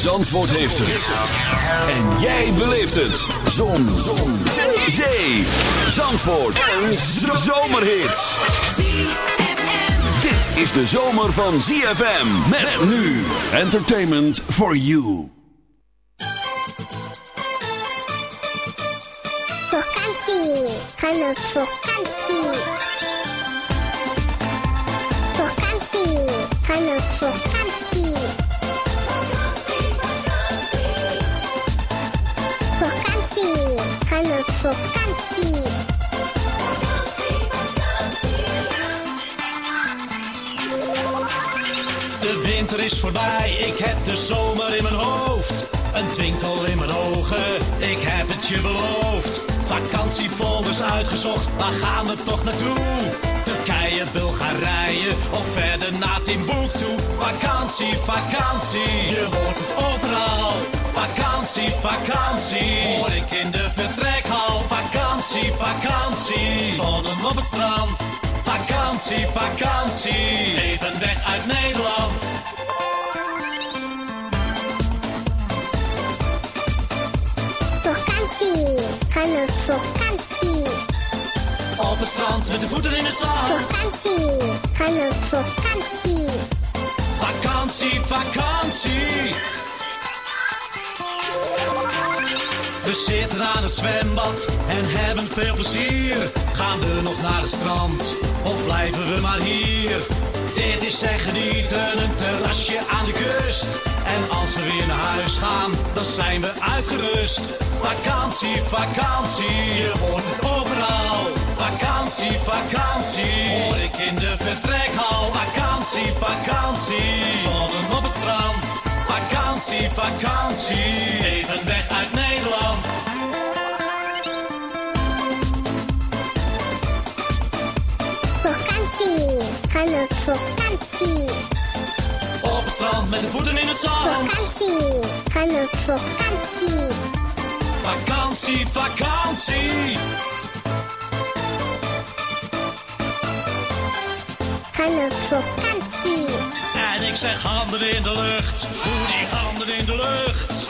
Zandvoort heeft het. En jij beleeft het. Zon. Zon. Zee. Zee. Zandvoort. Een zomerhit. Dit is de zomer van ZFM. Met nu. Entertainment for you. Vakantie. Gaan op vakantie. Vakantie. Gaan vakantie. Vakantie. Op vakantie. De winter is voorbij, ik heb de zomer in mijn hoofd. Een twinkel in mijn ogen, ik heb het je beloofd. Vakantiefolders uitgezocht, waar gaan we toch naartoe? Turkije, Bulgarije of verder naar Timbuktu. Vakantie, vakantie, je hoort het overal. Vakantie, vakantie, hoor ik in de vertrekhal. Vakantie, vakantie, zonnen op het strand. Vakantie, vakantie, even weg uit Nederland. Vakantie. Gaan op vakantie. Op het strand met de voeten in het zand. Vakantie. Gaan op vakantie. Vakantie, vakantie. We zitten aan het zwembad en hebben veel plezier. Gaan we nog naar het strand of blijven we maar hier? Dit is en genieten, een terrasje aan de kust. En als we weer naar huis gaan, dan zijn we uitgerust. Vakantie, vakantie, je hoort overal. Vakantie, vakantie, hoor ik in de vertrekhal. Vakantie, vakantie, zonnen op het strand. Vakantie, vakantie, even weg uit Nederland. Vakantie. Gaan op vakantie. Op het strand met de voeten in het zand. Vakantie. Gaan op vakantie. Vakantie, vakantie. Gaan op vakantie. En ik zeg handen in de lucht. Doe die handen in de lucht.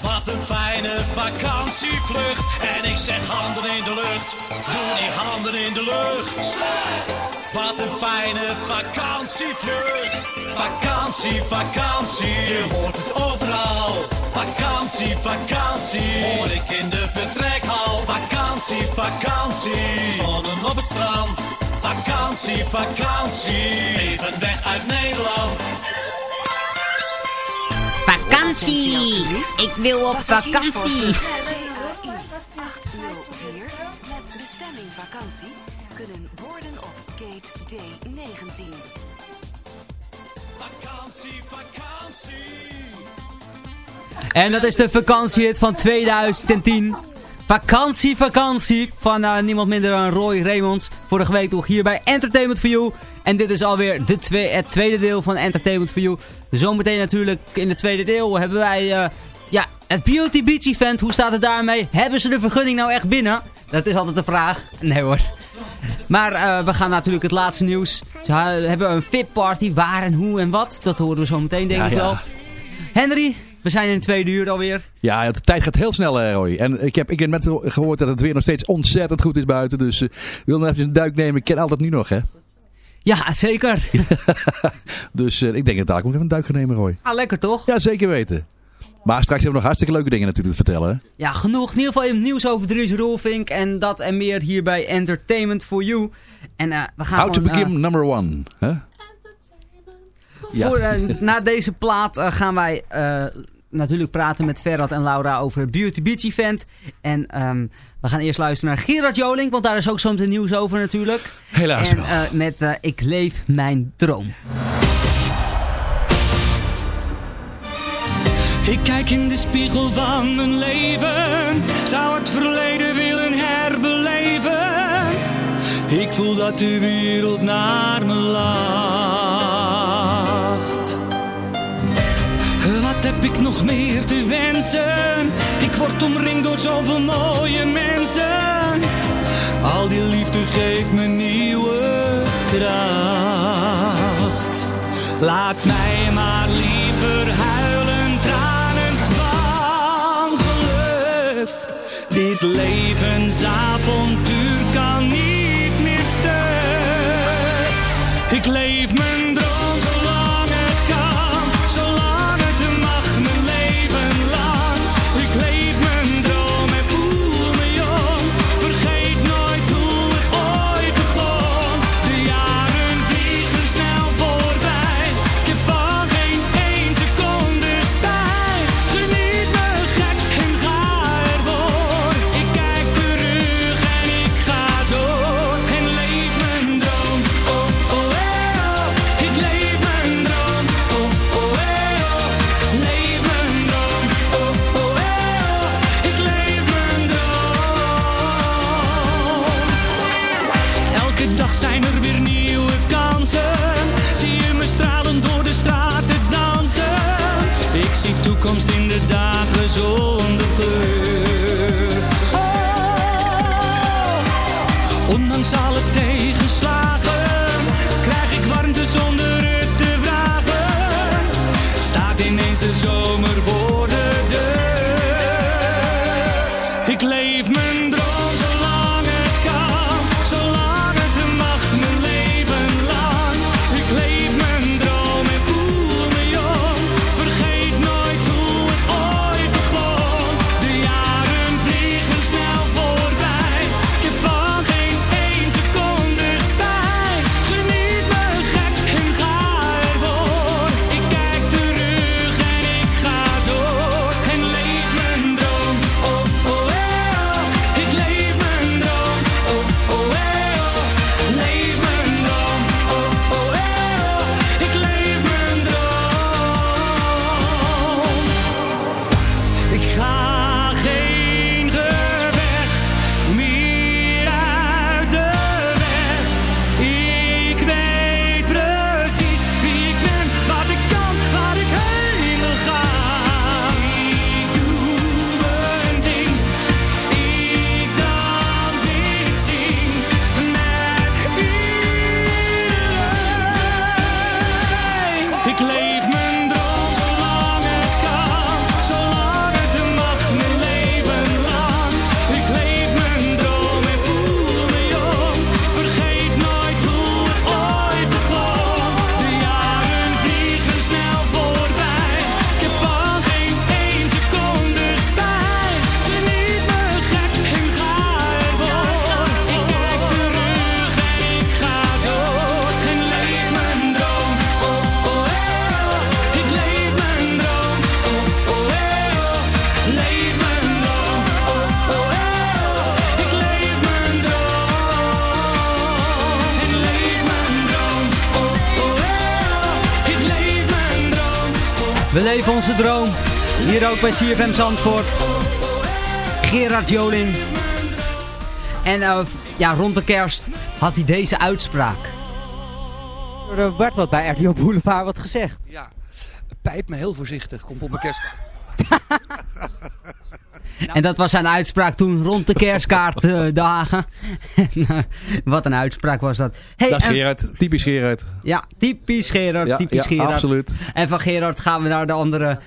Wat een fijne vakantievlucht. En ik zeg handen in de lucht. Doe die handen in de lucht. Wat een fijne vakantievlucht. Vakantie, vakantie. Je hoort het overal. Vakantie, vakantie. Hoor ik in de vertrekhal. Vakantie, vakantie. Zonnen op het strand. Vakantie, vakantie. Even weg uit Nederland. Vakantie! Ik wil op vakantie! met bestemming vakantie kunnen boorden op gate D19. Vakantie, vakantie. En dat is de vakantiehit van 2010. Vakantie, vakantie van eh, niemand minder dan Roy Raymonds. Vorige week nog hier bij Entertainment for You. En dit is alweer de twee, het tweede deel van Entertainment for You. Zometeen natuurlijk in het tweede deel hebben wij eh, ja, het Beauty Beach Event. Hoe staat het daarmee? Hebben ze de vergunning nou echt binnen? Dat is altijd de vraag. Nee hoor. Maar eh, we gaan natuurlijk het laatste nieuws. Ze hebben een VIP-party. Waar en hoe en wat. Dat horen we zo meteen denk Ja, ik ja. wel. Henry, We zijn in het tweede uur alweer. Ja, de tijd gaat heel snel, eh, Roy. En ik heb, ik heb net gehoord dat het weer nog steeds ontzettend goed is buiten. Dus uh, wil nog even een duik nemen. Ik ken altijd nu nog, hè? Ja, zeker. dus uh, ik denk dat daar ook even een duik gaan nemen, Roy. Ah, lekker toch? Ja, zeker weten. Maar straks hebben we nog hartstikke leuke dingen natuurlijk te vertellen. Hè? Ja, genoeg. In ieder geval even nieuws over Dries Roelvink. En dat en meer hier bij Entertainment for You. En uh, we gaan How gewoon, to begin number one. Huh? Ja. Voor, uh, na deze plaat gaan wij natuurlijk praten met Ferrat en Laura over het Beauty Beach event. En um, we gaan eerst luisteren naar Gerard Joling, want daar is ook zometeen nieuws over natuurlijk. Helaas en, wel. Uh, met uh, Ik leef mijn droom. Ik kijk in de spiegel van mijn leven, zou het verleden willen herbeleven. Ik voel dat de wereld naar me lacht. Heb ik nog meer te wensen? Ik word omringd door zoveel mooie mensen. Al die liefde geeft me nieuwe kracht. Laat mij leef mijn droom zolang We leven onze droom. Hier ook bij CFM Zandvoort. Gerard Joling. En uh, ja, rond de kerst had hij deze uitspraak. Er werd wat bij RTO Boulevard wat gezegd. Ja, pijp me heel voorzichtig. Komt op mijn kerstkaart. En dat was zijn uitspraak toen rond de kerstkaartdagen. uh, wat een uitspraak was dat. Hey, dat is Gerard, typisch Gerard. Ja, typisch Gerard, ja, typisch ja, Gerard. absoluut. En van Gerard gaan we naar de andere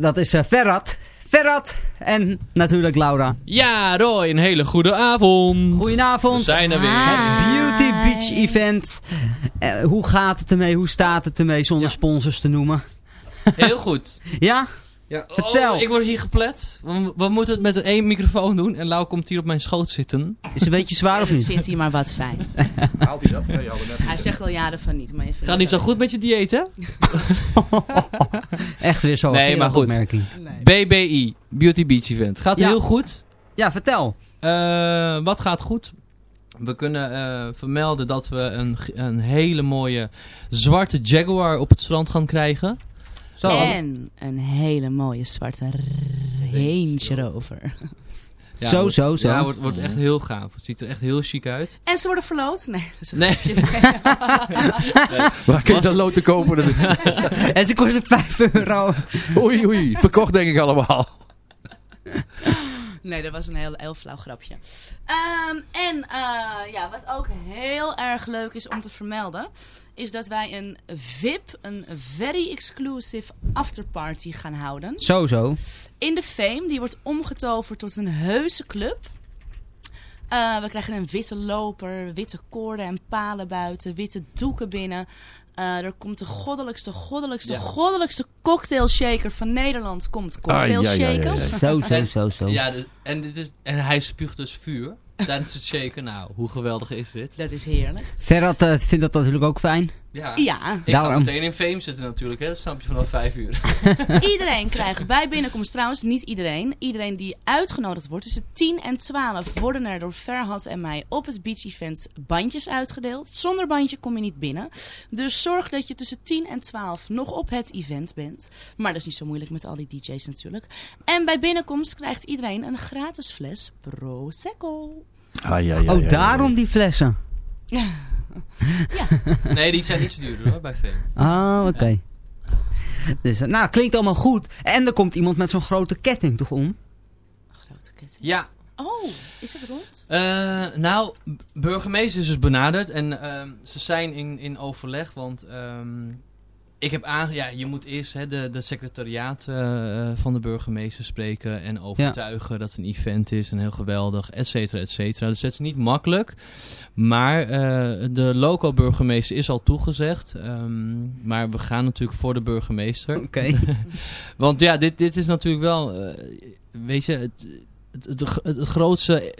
dat is eh, Ferrat. Ferrat en natuurlijk Laura. Ja, Roy, een hele goede avond. Goedenavond. We zijn er weer. Het Beauty Beach Event. Eh, hoe gaat het ermee? Hoe staat het ermee zonder sponsors te noemen? Heel goed. Ja? Ja, Vertel. Oh, ik word hier geplet. We, we moeten het met één microfoon doen. En Lau komt hier op mijn schoot zitten. Is een beetje zwaar of dat niet? vindt hij maar wat fijn. Haalt hij dat? Ja, je had het net Hij zegt al jaren van niet, maar even... Gaat niet zo goed met je dieet, hè? Echt weer zo'n Nee, maar goed. opmerking. BBI, Beauty Beach Event. Gaat Ja. heel goed. Ja, vertel. Eh, wat gaat goed? We kunnen eh, vermelden dat we een, een hele mooie zwarte Jaguar op het strand gaan krijgen. En een hele mooie zwarte Range Rover. Ja, Zo, wordt- zo, zo. Ja, wordt, wordt echt heel gaaf. Het ziet er echt heel chic uit. En ze worden verloot? Nee, dat is een Nee. Waar kun je dan loten kopen? en ze kosten 5 euro. oei, oei. Verkocht denk ik allemaal. Nee, dat was een heel, heel flauw grapje. Ehm, en eh, ja, wat ook heel erg leuk is om te vermelden, is dat wij een VIP, een very exclusive afterparty gaan houden. Zo, zo. In de Fame, die wordt omgetoverd tot een heuse club. Eh, we krijgen een witte loper, witte koorden en palen buiten, witte doeken binnen. Eh, er komt de goddelijkste, goddelijkste, Ja. goddelijkste cocktail shaker van Nederland. Komt cocktail Ai, ai, ai, shaken. ai, ai. Zo, zo, En- zo, zo. Ja, dus- en, dit is, en hij spuugt dus vuur tijdens het shaken. Nou, hoe geweldig is dit? Dat is heerlijk. Ferrat eh, vindt dat natuurlijk ook fijn. Ja. Ja. Ik ga Daarom. meteen in fame zitten natuurlijk, hè? Dat snap je vanaf vijf uur. Iedereen krijgt bij binnenkomst, trouwens niet iedereen. Iedereen die uitgenodigd wordt, tussen 10 en 12 worden er door Ferhat en mij op het beach event bandjes uitgedeeld. Zonder bandje kom je niet binnen. Dus zorg dat je tussen 10 en 12 nog op het event bent. Maar dat is niet zo moeilijk met al die DJ's natuurlijk. En bij binnenkomst krijgt iedereen een gratis fles Prosecco. Ai, ai, ai, Oh, ai, daarom die flessen. Nee, die zijn iets duurder hoor, bij fame. Ah, oké. Dus, eh, nou, klinkt allemaal goed. En er komt iemand met zo'n grote ketting toch om? Grote ketting. Ja. Oh, is het rond? Eh, nou, burgemeester is dus benaderd en ehm, ze zijn in, in overleg, want ehm, ik heb aange... Ja, je moet eerst hè, de, de secretariaat eh, van de burgemeester spreken en overtuigen dat het een event is en heel geweldig, et cetera, et cetera. Dus dat is niet makkelijk, maar eh, de local burgemeester is al toegezegd, ehm, maar we gaan natuurlijk voor de burgemeester. Oké. Want ja, dit, dit is natuurlijk wel, eh, weet je, het, het, het, het grootste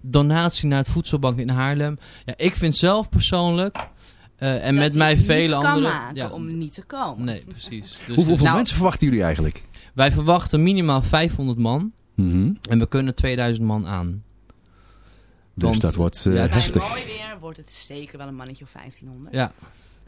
donatie naar het voedselbank in Haarlem. Ja, ik vind zelf persoonlijk, eh, en Dat met mij het vele niet kan anderen... maken ja, om niet te komen. Nee, precies. Dus, Hoeveel, hoeveel nou, mensen verwachten jullie eigenlijk? Wij verwachten minimaal 500 man Mhm. en we kunnen 2000 man aan. Dus Want- dat wordt eh, ja, het is- Bij heftig. mooi weer wordt het zeker wel een mannetje of 1500. Ja.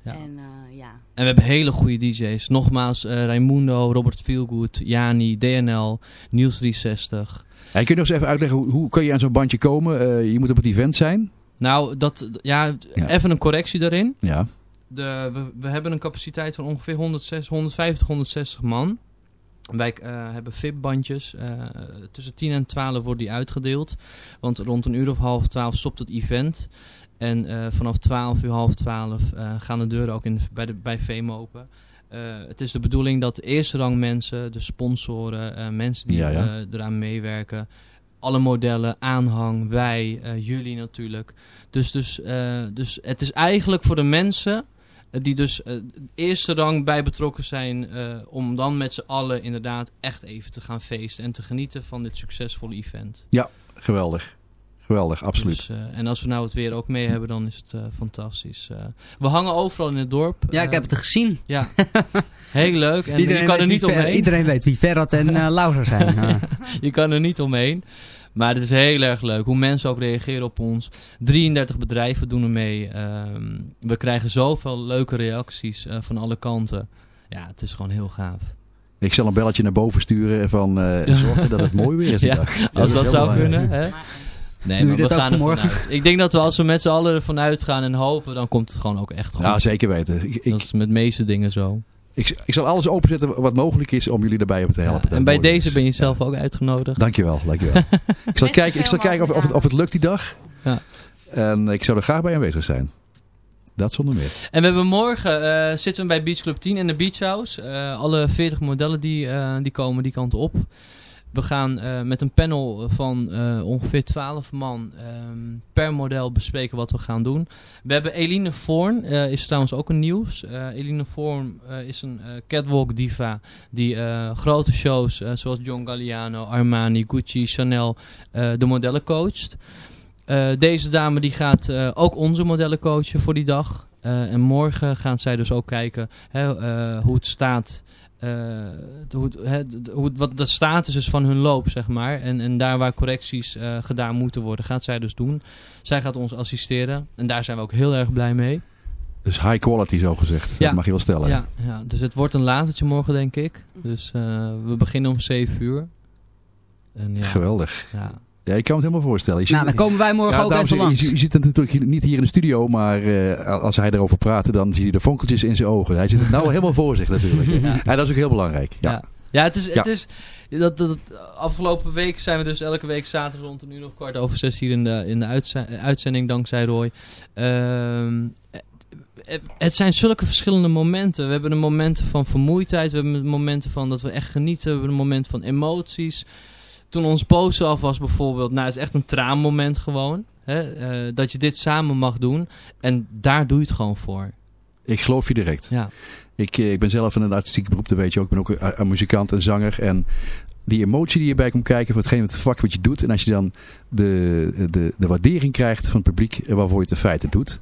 Ja. En eh, ja, En we hebben hele goede DJ's. Nogmaals, eh Raimundo, Robert Feelgood, Jani, DNL, Niels 360. Hey, kun je nog eens even uitleggen, hoe, hoe kan je aan zo'n bandje komen? Eh, je moet op het event zijn. Nou, dat, ja, Ja. even een correctie daarin. Ja. De, we, we hebben een capaciteit van ongeveer 106, 150, 160 man. Wij eh, hebben VIP-bandjes. eh, tussen 10 en 12 wordt die uitgedeeld. Want rond een uur of half 12 stopt het event. En eh, vanaf 12 uur, half 12 eh, gaan de deuren ook in, bij, de, bij Fame open. Het is de bedoeling dat de eerste rang mensen, de sponsoren, mensen die Ja, ja. eraan meewerken, alle modellen, aanhang, wij, eh, jullie natuurlijk. Dus, dus, eh, dus het is eigenlijk voor de mensen eh, die dus de eerste rang bij betrokken zijn, om dan met z'n allen inderdaad echt even te gaan feesten en te genieten van dit succesvolle event. Ja, geweldig. Geweldig, absoluut. Dus, eh, en als we nou het weer ook mee hebben, dan is het eh, fantastisch. Eh, we hangen overal in het dorp. Ja, ik heb het gezien. Ja, heel leuk. En Iedereen je kan weet er niet omheen. Iedereen weet wie Ferrat en eh Laura zijn. Je kan er niet omheen. Maar het is heel erg leuk hoe mensen ook reageren op ons. 33 bedrijven doen er mee. Ehm, we krijgen zoveel leuke reacties eh, van alle kanten. Ja, het is gewoon heel gaaf. Ik zal een belletje naar boven sturen van eh zorg dat het mooi weer is die Ja, dag. Ja, als dat heel zou belangrijk. kunnen. Hè? Nee, maar we gaan er vanuit. Ik denk dat we als we met z'n allen ervan uitgaan en hopen, dan komt het gewoon ook echt goed. Ja, zeker weten. Ik, ik, dat is met de meeste dingen zo. ik, ik zal alles openzetten wat mogelijk is om jullie daarbij op te helpen. Ja, en bij deze is. ben je zelf ook uitgenodigd. Dankjewel, dankjewel. ik zal kijken, ik zal kijken of, of, het, of het lukt die dag. Ja. En ik zou er graag bij aanwezig zijn. Dat zonder meer. En we hebben morgen eh, zitten we bij Beach Club 10 in de Beach House. Eh, alle 40 modellen die, eh, die komen die kant op. We gaan eh, met een panel van eh, ongeveer 12 man ehm, per model bespreken wat we gaan doen. We hebben Eline Voorn, eh, is trouwens ook een nieuws. Eline Voorn eh, is een catwalk diva die grote shows zoals John Galliano, Armani, Gucci, Chanel de modellen coacht. Deze dame die gaat ook onze modellen coachen voor die dag. En morgen gaan zij dus ook kijken hè, hoe het staat. Eh, de- hoe, het- hoe, wat de status is van hun loop, zeg maar. En, en daar waar correcties eh, gedaan moeten worden, gaat zij dus doen. Zij gaat ons assisteren. En daar zijn we ook heel erg blij mee. Dus high quality zo gezegd. Dat mag je wel stellen. Ja, ja, dus het wordt een latertje morgen, denk ik. Dus eh, we beginnen om 7 uur. En ja, Geweldig. Ja. Ja, ik kan het helemaal voorstellen. Je Nou, ziet- dan komen wij morgen ook even langs. Je, je zit natuurlijk hier- niet hier in de studio, maar eh, als hij erover praat, dan zie je de vonkeltjes in zijn ogen. Hij zit het nou helemaal voor zich natuurlijk. Ja. Ja. dat is ook heel belangrijk. Ja. Ja, het is... Het is dat, dat, afgelopen week zijn we dus elke week zaterdag rond een uur of kwart over zes hier in de, in de uitze- uitzending, dankzij Roy. Ehm, het- het zijn zulke verschillende momenten. We hebben de momenten van vermoeidheid, we hebben de momenten van dat we echt genieten, we hebben de momenten van emoties. Toen ons boos af was bijvoorbeeld, nou het is echt een traanmoment gewoon. Hè? eh, dat je dit samen mag doen. En daar doe je het gewoon voor. Ik geloof je direct. Ja. Ik, eh, ik ben zelf in een artistiek beroep, dat weet je ook. Ik ben ook een, een muzikant en zanger. En die emotie die je bij komt kijken voor hetgeen het vak wat je doet. En als je dan de, de, de waardering krijgt van het publiek waarvoor je het in feite doet.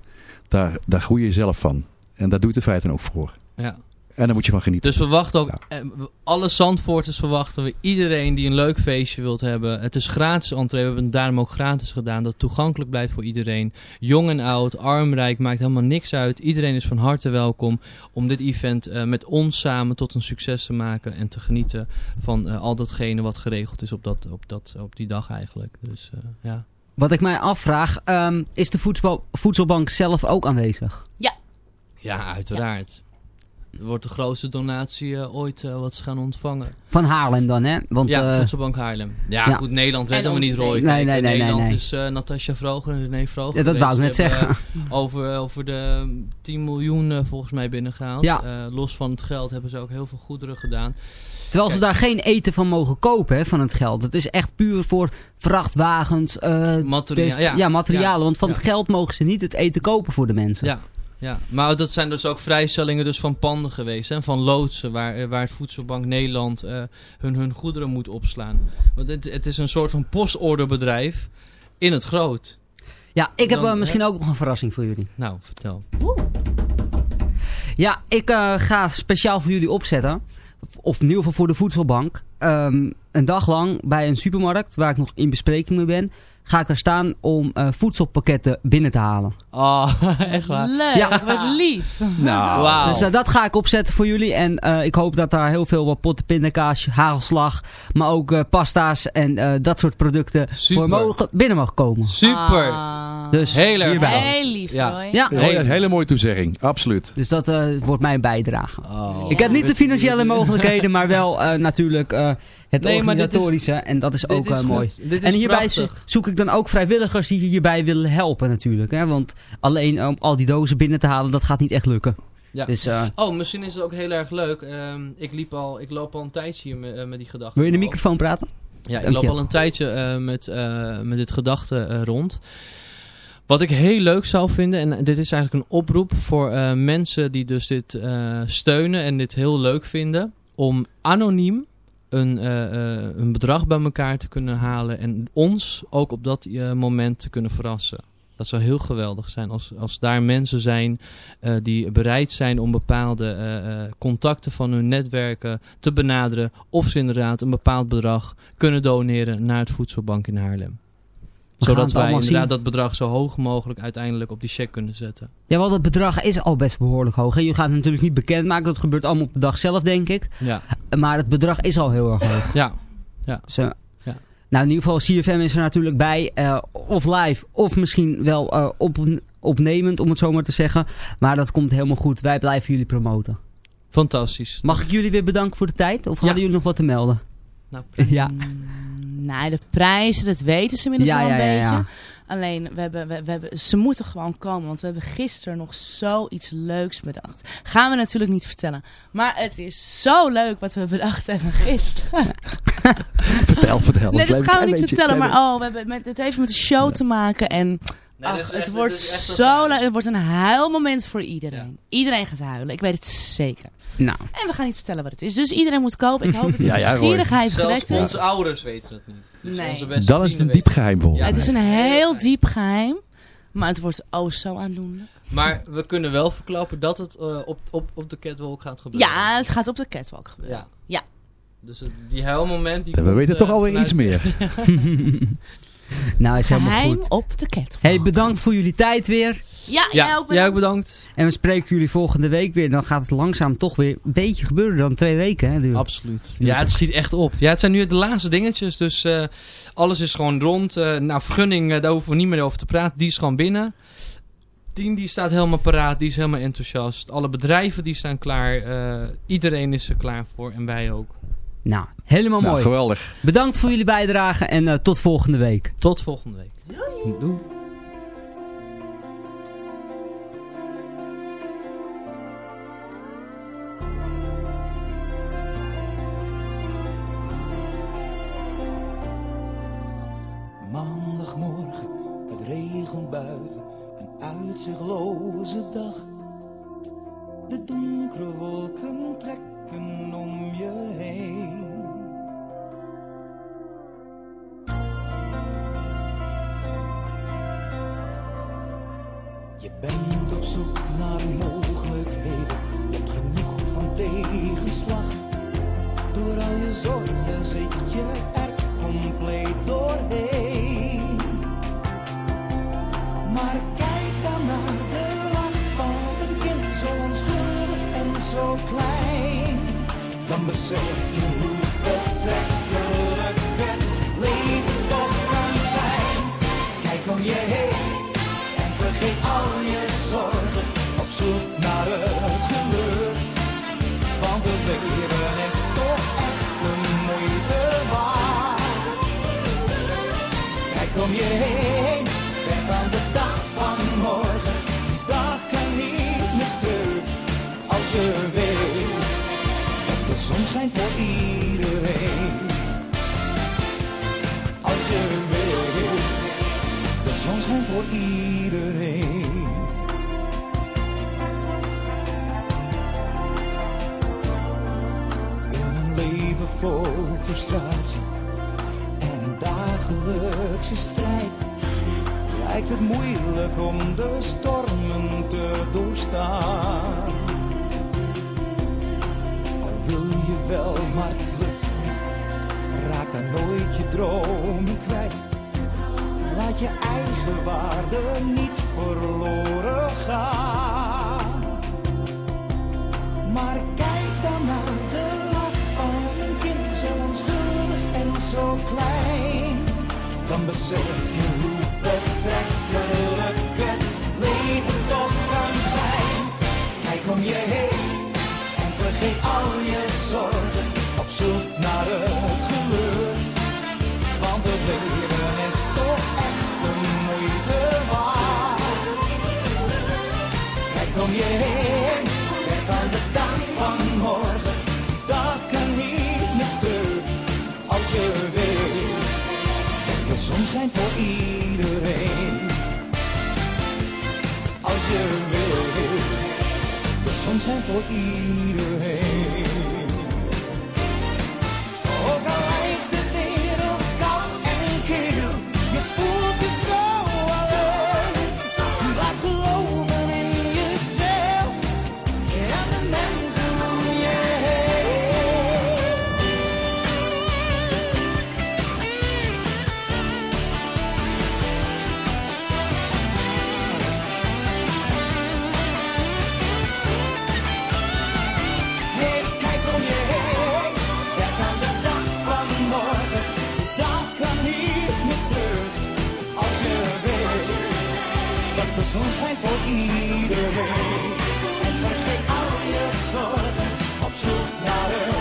Daar, daar groei je zelf van. En daar doe je het in feite ook voor. Ja. En daar moet je van genieten. Dus we wachten ook, eh, we- alle Zandvoorters verwachten we, iedereen die een leuk feestje wilt hebben. Het is gratis entree, we hebben het daarom ook gratis gedaan. Dat toegankelijk blijft voor iedereen. Jong en oud, arm, rijk, maakt helemaal niks uit. Iedereen is van harte welkom om dit event eh, met ons samen tot een succes te maken. En te genieten van eh, al datgene wat geregeld is op, dat, op, dat, op die dag eigenlijk. Dus eh, ja. Wat ik mij afvraag, ehm, is de voedsel, voedselbank zelf ook aanwezig? Ja. Ja, uiteraard. Wordt de grootste donatie eh, ooit eh, wat ze gaan ontvangen. Van Haarlem dan, hè? Want, ja, eh, Voedselbank Haarlem. Ja, ja. goed, Nederland En redden we niet. Roy. Nee, nee, nee, nee, Nederland nee. is eh Natasja Vroger en René Vroger Ja, dat wou ik net zeggen. over, over de mm, 10 miljoen volgens mij binnengehaald. Ja. Eh, los van het geld hebben ze ook heel veel goederen gedaan. Terwijl ze daar geen eten van mogen kopen, hè, van het geld. Het is echt puur voor vrachtwagens, eh, Materia- dus- ja. materialen. Ja. Want van Ja. het geld mogen ze niet het eten kopen voor de mensen. Ja, ja, maar dat zijn dus ook vrijstellingen dus van panden geweest. Hè? Van loodsen waar, eh, waar het Voedselbank Nederland eh, hun, hun goederen moet opslaan. Want het, het is een soort van postorderbedrijf in het groot. Ja, ik heb Dan, eh, misschien hè? ook nog een verrassing voor jullie. Nou, vertel. Ja, ik ga speciaal voor jullie opzetten. Of in ieder geval voor de voedselbank. Ehm, een dag lang bij een supermarkt waar ik nog in bespreking mee ben. Ga ik daar staan om eh, voedselpakketten binnen te halen. Oh, echt waar? Leuk, Ja. wat lief. Nou, Wauw. Dus eh, dat ga ik opzetten voor jullie. En eh, ik hoop dat daar heel veel wat potten pindakaas, hagelslag. Maar ook eh, pasta's en eh, dat soort producten Super. voor mogen, binnen mag komen. Super. Ah. Dus Heel erg hierbij. Heel lief, Ja. Ja, Hele, hele mooie toezegging, absoluut. dus dat eh, wordt mijn bijdrage. Oh. Ik heb niet de financiële mogelijkheden, maar wel eh, natuurlijk eh, het Nee, is- organisatorische. en dat is ook is eh, mooi. Dit is en hierbij prachtig. zoek ik dan ook vrijwilligers die hierbij willen helpen natuurlijk. Hè? Want alleen om al die dozen binnen te halen, dat gaat niet echt lukken. Ja. Dus eh, Oh, misschien is het ook heel erg leuk. Ehm, ik, liep al, ik loop al een tijdje hier met, eh, met die gedachten. wil je in de microfoon praten? Ja, ik loop al een tijdje met, met dit gedachte rond. Wat ik heel leuk zou vinden, en dit is eigenlijk een oproep voor mensen die dus dit steunen en dit heel leuk vinden, om anoniem een, eh, eh, een bedrag bij elkaar te kunnen halen en ons ook op dat eh, moment te kunnen verrassen. Dat zou heel geweldig zijn als, als daar mensen zijn die bereid zijn om bepaalde contacten van hun netwerken te benaderen. Of ze inderdaad een bepaald bedrag kunnen doneren naar het Voedselbank in Haarlem. Zodat wij inderdaad zien. dat bedrag zo hoog mogelijk uiteindelijk op die check kunnen zetten. Ja, want het bedrag is al best behoorlijk hoog. hè. Je gaat het natuurlijk niet bekendmaken. Dat gebeurt allemaal op de dag zelf, denk ik. Ja, Maar het bedrag is al heel erg hoog. ja, ja. Dus, eh, Ja. Nou, in ieder geval, CFM is er natuurlijk bij. eh, of live, of misschien wel eh, op, opnemend, om het zo maar te zeggen. Maar dat komt helemaal goed. Wij blijven jullie promoten. fantastisch. Mag ik jullie weer bedanken voor de tijd? Of hadden jullie nog wat te melden? Nou, Ja. Nou, de prijzen, dat weten ze inmiddels Ja, al een ja, ja, beetje. Alleen, we hebben, we, we hebben, ze moeten gewoon komen. Want we hebben gisteren nog zoiets leuks bedacht. Gaan we natuurlijk niet vertellen. Maar het is zo leuk wat we bedacht hebben gisteren. Vertel, vertel. Nee, dat gaan we niet vertellen. Maar oh, we hebben met, het heeft met de show te maken. En Nee, ach, het wordt zo leuk. Het wordt een huilmoment voor iedereen. Iedereen gaat huilen. Ik weet het zeker. Nou. En we gaan niet vertellen wat het is. Dus iedereen moet kopen. Ik hoop dat de Ja, ja, nieuwsgierigheid Zelfs gewekt is. onze ouders weten het niet. Dus Nee. onze beste Dan is het een diep geheim voor. Ja, het is een heel diep geheim. Maar het wordt oh zo aandoenlijk. Maar we kunnen wel verklappen dat het eh, op, op, op de catwalk gaat gebeuren. Ja, het gaat op de catwalk gebeuren. Ja. Ja. Dus het- die huilmoment... Die We komt, weten eh, toch alweer vanuit- iets meer. Nou, is helemaal goed. op de catwalk. Hey, bedankt voor jullie tijd weer. Ja, Ja, jij ook jij ook bedankt. En we spreken jullie volgende week weer. Dan gaat het langzaam toch weer een beetje gebeuren dan twee weken. Hè, duur. Absoluut. Ja, het schiet echt op. Ja, het zijn nu de laatste dingetjes. Dus eh, alles is gewoon rond. Eh, nou, vergunning, eh, daar hoeven we niet meer over te praten. Die is gewoon binnen. Tien die staat helemaal paraat. Die is helemaal enthousiast. Alle bedrijven die staan klaar. Eh, iedereen is er klaar voor. En wij ook. Nou, helemaal Nou, mooi. geweldig. Bedankt voor jullie bijdrage en eh, tot volgende week. Tot volgende week. Doei. Maandagmorgen, het regent buiten, een uitzichtloze dag. De donkere wolken trekken om je heen. Je bent op zoek naar mogelijkheden, je hebt genoeg van tegenslag. Door al je zorgen zit je er compleet doorheen. Maar kijk dan naar de lach van een kind, zo onschuldig en zo klein. Dan besef je hoe betrekkelijk het leven toch kan zijn. Kijk om je heen en vergeet al je zorgen, op zoek naar het geluk. Want het leven is toch echt de moeite waard. Kijk om je heen, zon schijnt voor iedereen. Als je weet, de zon schijnt voor iedereen. In een leven vol frustratie en een dagelijkse strijd lijkt het moeilijk om de stormen te doorstaan. Wel, maar het niet, raak dan nooit je dromen kwijt. Laat je eigen waarde niet verloren gaan. Maar kijk dan naar de lach van een kind, zo onschuldig en zo klein. Dan besef de zon schijnt voor iedereen. Voor iedereen. En vergeet al je zorgen. Op zoek naar het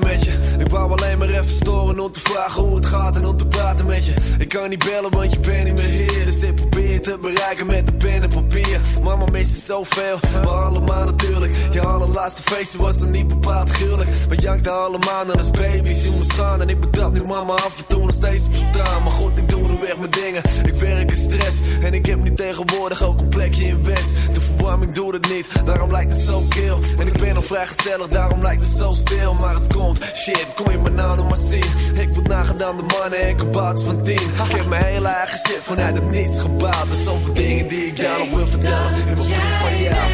met je. Ik wou alleen maar even storen om te vragen hoe het gaat en om te praten met je. Ik kan niet bellen, want je bent niet meer hier. Dus ik probeer te bereiken met de pen en papier. Mama mist je zoveel, maar allemaal natuurlijk. Je allerlaatste feestje was dan niet bepaald gruwelijk. We jankten allemaal naar als baby's in me staan. En ik betrap nu mama af en toe nog steeds op de. Maar goed, ik doe nu weg mijn dingen. Ik werk in stress en ik heb nu tegenwoordig ook een plekje in West. De verwarming doet het niet, daarom lijkt het zo kil. En ik ben nog vrij gezellig, daarom lijkt het zo stil. Maar het komt, shit, kom je me nog maar zien. Ik word nagedaan de mannen en kabouters van tien. Ik heb mijn hele eigen shit vanuit het niets gebouwd. Er zoveel dingen die ik jou nog wil vertellen. In mijn brief van jou.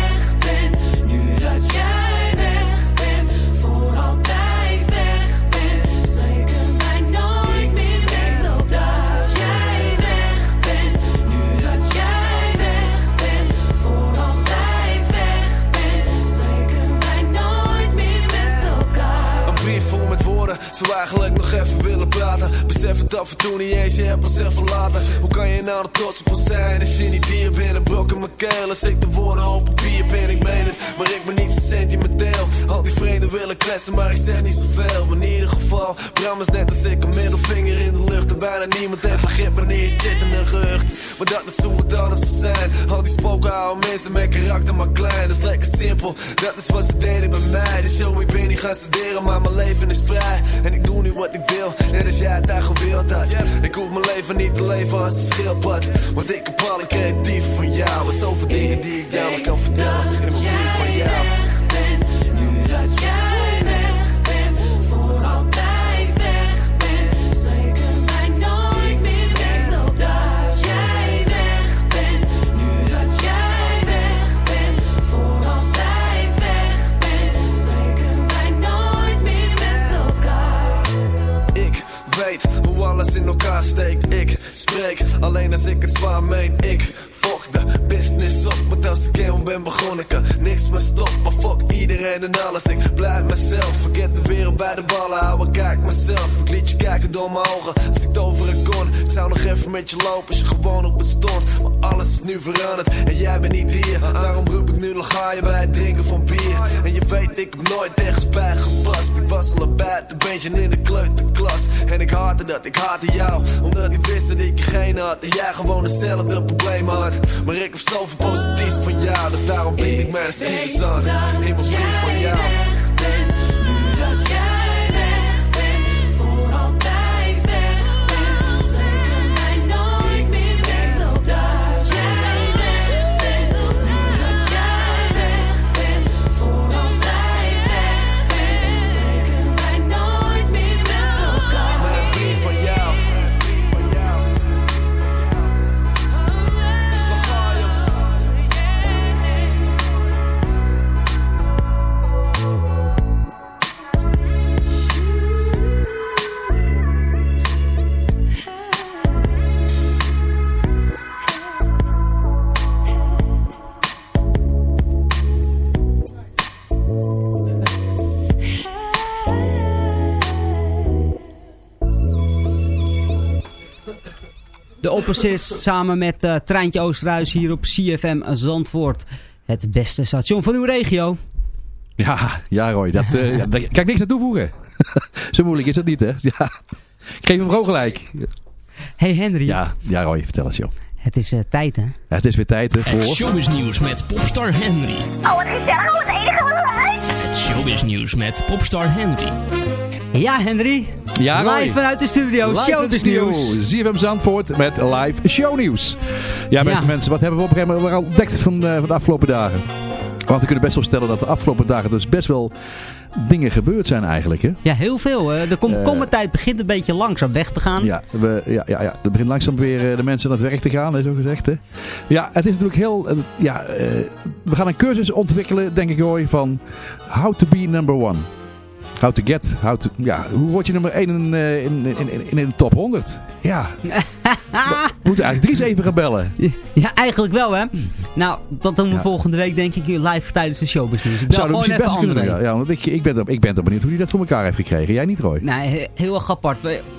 Nu dat jij weg bent, voor altijd weg bent, spreken wij nooit meer met elkaar. Dat jij weg bent, nu dat jij weg bent, voor altijd weg bent, spreken wij nooit meer met elkaar. Een brief vol met woorden, zou eigenlijk nog even willen praten. Besef het af en toe niet eens, je hebt ons verlaten. Hoe kan je nou er trots op ons zijn als je niet hier bent? Een brok in mijn keel als ik de woorden op papier ben. Ik meen het, maar ik ben niet zo sentimenteel. Al die vrienden willen kletsen, maar ik zeg niet zoveel. Maar in ieder geval, Bram is net als ik een middelvinger in de lucht. En bijna niemand heeft begrip wanneer je zit in een gerucht. Maar dat is hoe het anders zijn. Al die spoken houden mensen met karakter maar klein. Dat is lekker simpel, dat is wat ze deden bij mij. Dus yo, ik ben niet gaan studeren, maar mijn leven is vrij. En ik doe nu wat ik wil, net als jij het daar gewild had. Ik hoef mijn leven niet te leven als een schildpad. Want ik heb alle creatief van jou. Er zoveel dingen die ik jou kan vertellen. In mijn brief van jou. In elkaar steekt. Ik spreek alleen als ik het zwaar meen. Ik volg de business op, want als ik helemaal ben begonnen, kan niks meer stoppen. Fuck iedereen en alles. Ik blijf mezelf. Vergeet de wereld bij de ballen houden. Kijk mezelf. Ik liet je kijken door mijn ogen. Als ik toveren kon, ik zou nog even met je lopen als je gewoon op bestond. Maar alles is nu veranderd en jij bent niet hier. Daarom roep ik nu nog ga je bij het drinken van bier. En je weet, ik heb nooit ergens bij gepast. Ik was al een buitenbeentje in de kleuterklas. En ik haatte dat, ik haatte jou. Omdat ik wist dat ik geen had. En jij gewoon hetzelfde probleem had. Maar ik heb zoveel positiefs van jou. Dus daarom bied ik mijn excuses aan. In mijn brief van jou. Opposites samen met eh, Treintje Oosterhuis hier op CFM Zandvoort. Het beste station van uw regio. Ja, ja Roy, dat, eh, ja, daar kan ik niks aan toevoegen. Zo moeilijk is dat niet, hè? Ja. Ik geef hem gewoon gelijk. Hey Henry. Ja, ja Roy, vertel eens joh. Het is eh, tijd hè. Ja, het is weer tijd hè, voor... Het showbiznieuws met popstar Henry. Oh, wat gezellig, wat enige wat. Het showbiznieuws met popstar Henry. Ja Henry. Ja. Live vanuit de studio. De nieuws. ZFM Zandvoort met live shownieuws. Ja, beste Ja. mensen, wat hebben we op een gegeven moment al ontdekt van, eh, van de afgelopen dagen? Want we kunnen best wel stellen dat de afgelopen dagen dus best wel dingen gebeurd zijn eigenlijk. Hè? Ja, heel veel. Hè. De Eh, komkommertijd begint een beetje langzaam weg te gaan. Ja, we, ja, ja, ja, er begint langzaam weer eh, de mensen aan het werk te gaan, hè, zo gezegd. Hè? Ja, het is natuurlijk heel... ja, we gaan een cursus ontwikkelen, denk ik Roy, van how to be number one. How to get, how to, ja, hoe word je nummer 1 in, eh, in, in, in, in de top 100? Ja. moeten eigenlijk Dries even gaan bellen. Ja, eigenlijk wel hè. Nou, dat doen we Ja. volgende week denk ik live tijdens de showbiz nieuws. Ik bel Zouden we gewoon misschien even best kunnen. Ja, ja, want ik, ik, ben, er- ik ben er benieuwd hoe hij dat voor elkaar heeft gekregen. Jij niet, Roy? Nee, he- heel erg apart.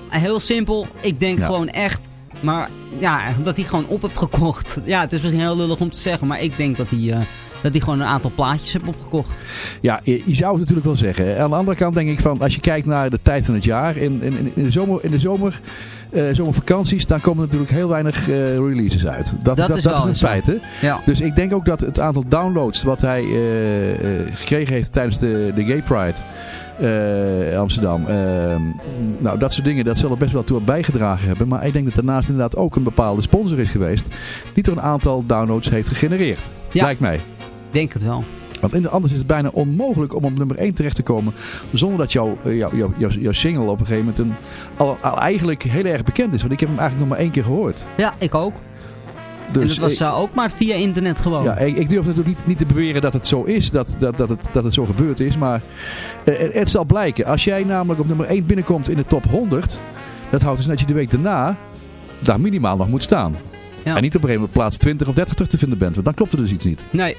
Heel simpel. Ik denk Ja. gewoon echt... Maar ja, dat hij gewoon op heeft gekocht. Ja, het is misschien heel lullig om te zeggen. Maar ik denk dat hij eh, dat hij gewoon een aantal plaatjes heeft opgekocht. Ja, je, je zou het natuurlijk wel zeggen. Aan de andere kant denk ik van, als je kijkt naar de tijd van het jaar, in, in, in de zomer, in de zomer, eh, zomervakanties, dan komen er natuurlijk heel weinig eh, releases uit. Dat, Dat dat, is dat wel een feit, hè? Ja. Dus ik denk ook dat het aantal downloads wat hij eh, gekregen heeft tijdens de, de Gay Pride eh, Amsterdam, nou dat soort dingen, dat zal er best wel toe bijgedragen hebben. Maar ik denk dat daarnaast inderdaad ook een bepaalde sponsor is geweest, die toch een aantal downloads heeft gegenereerd. Ja. Lijkt mij. Denk het wel. Want anders is het bijna onmogelijk om op nummer 1 terecht te komen. Zonder dat jouw eh, jouw jouw jouw- jouw single op een gegeven moment een, al, al eigenlijk heel erg bekend is. Want ik heb hem eigenlijk nog maar één keer gehoord. Ja, ik ook. Dus en dat was ik- eh, ook maar via internet gewoon. Ja, ik, ik durf natuurlijk niet, niet te beweren dat het zo is, dat, dat, dat, het, dat het zo gebeurd is. Maar eh, het, het zal blijken. Als jij namelijk op nummer 1 binnenkomt in de top 100, dat houdt dus dat je de week daarna daar minimaal nog moet staan. Ja. En niet op een gegeven moment plaats 20 of 30 terug te vinden bent, want dan klopt er dus iets niet. Nee.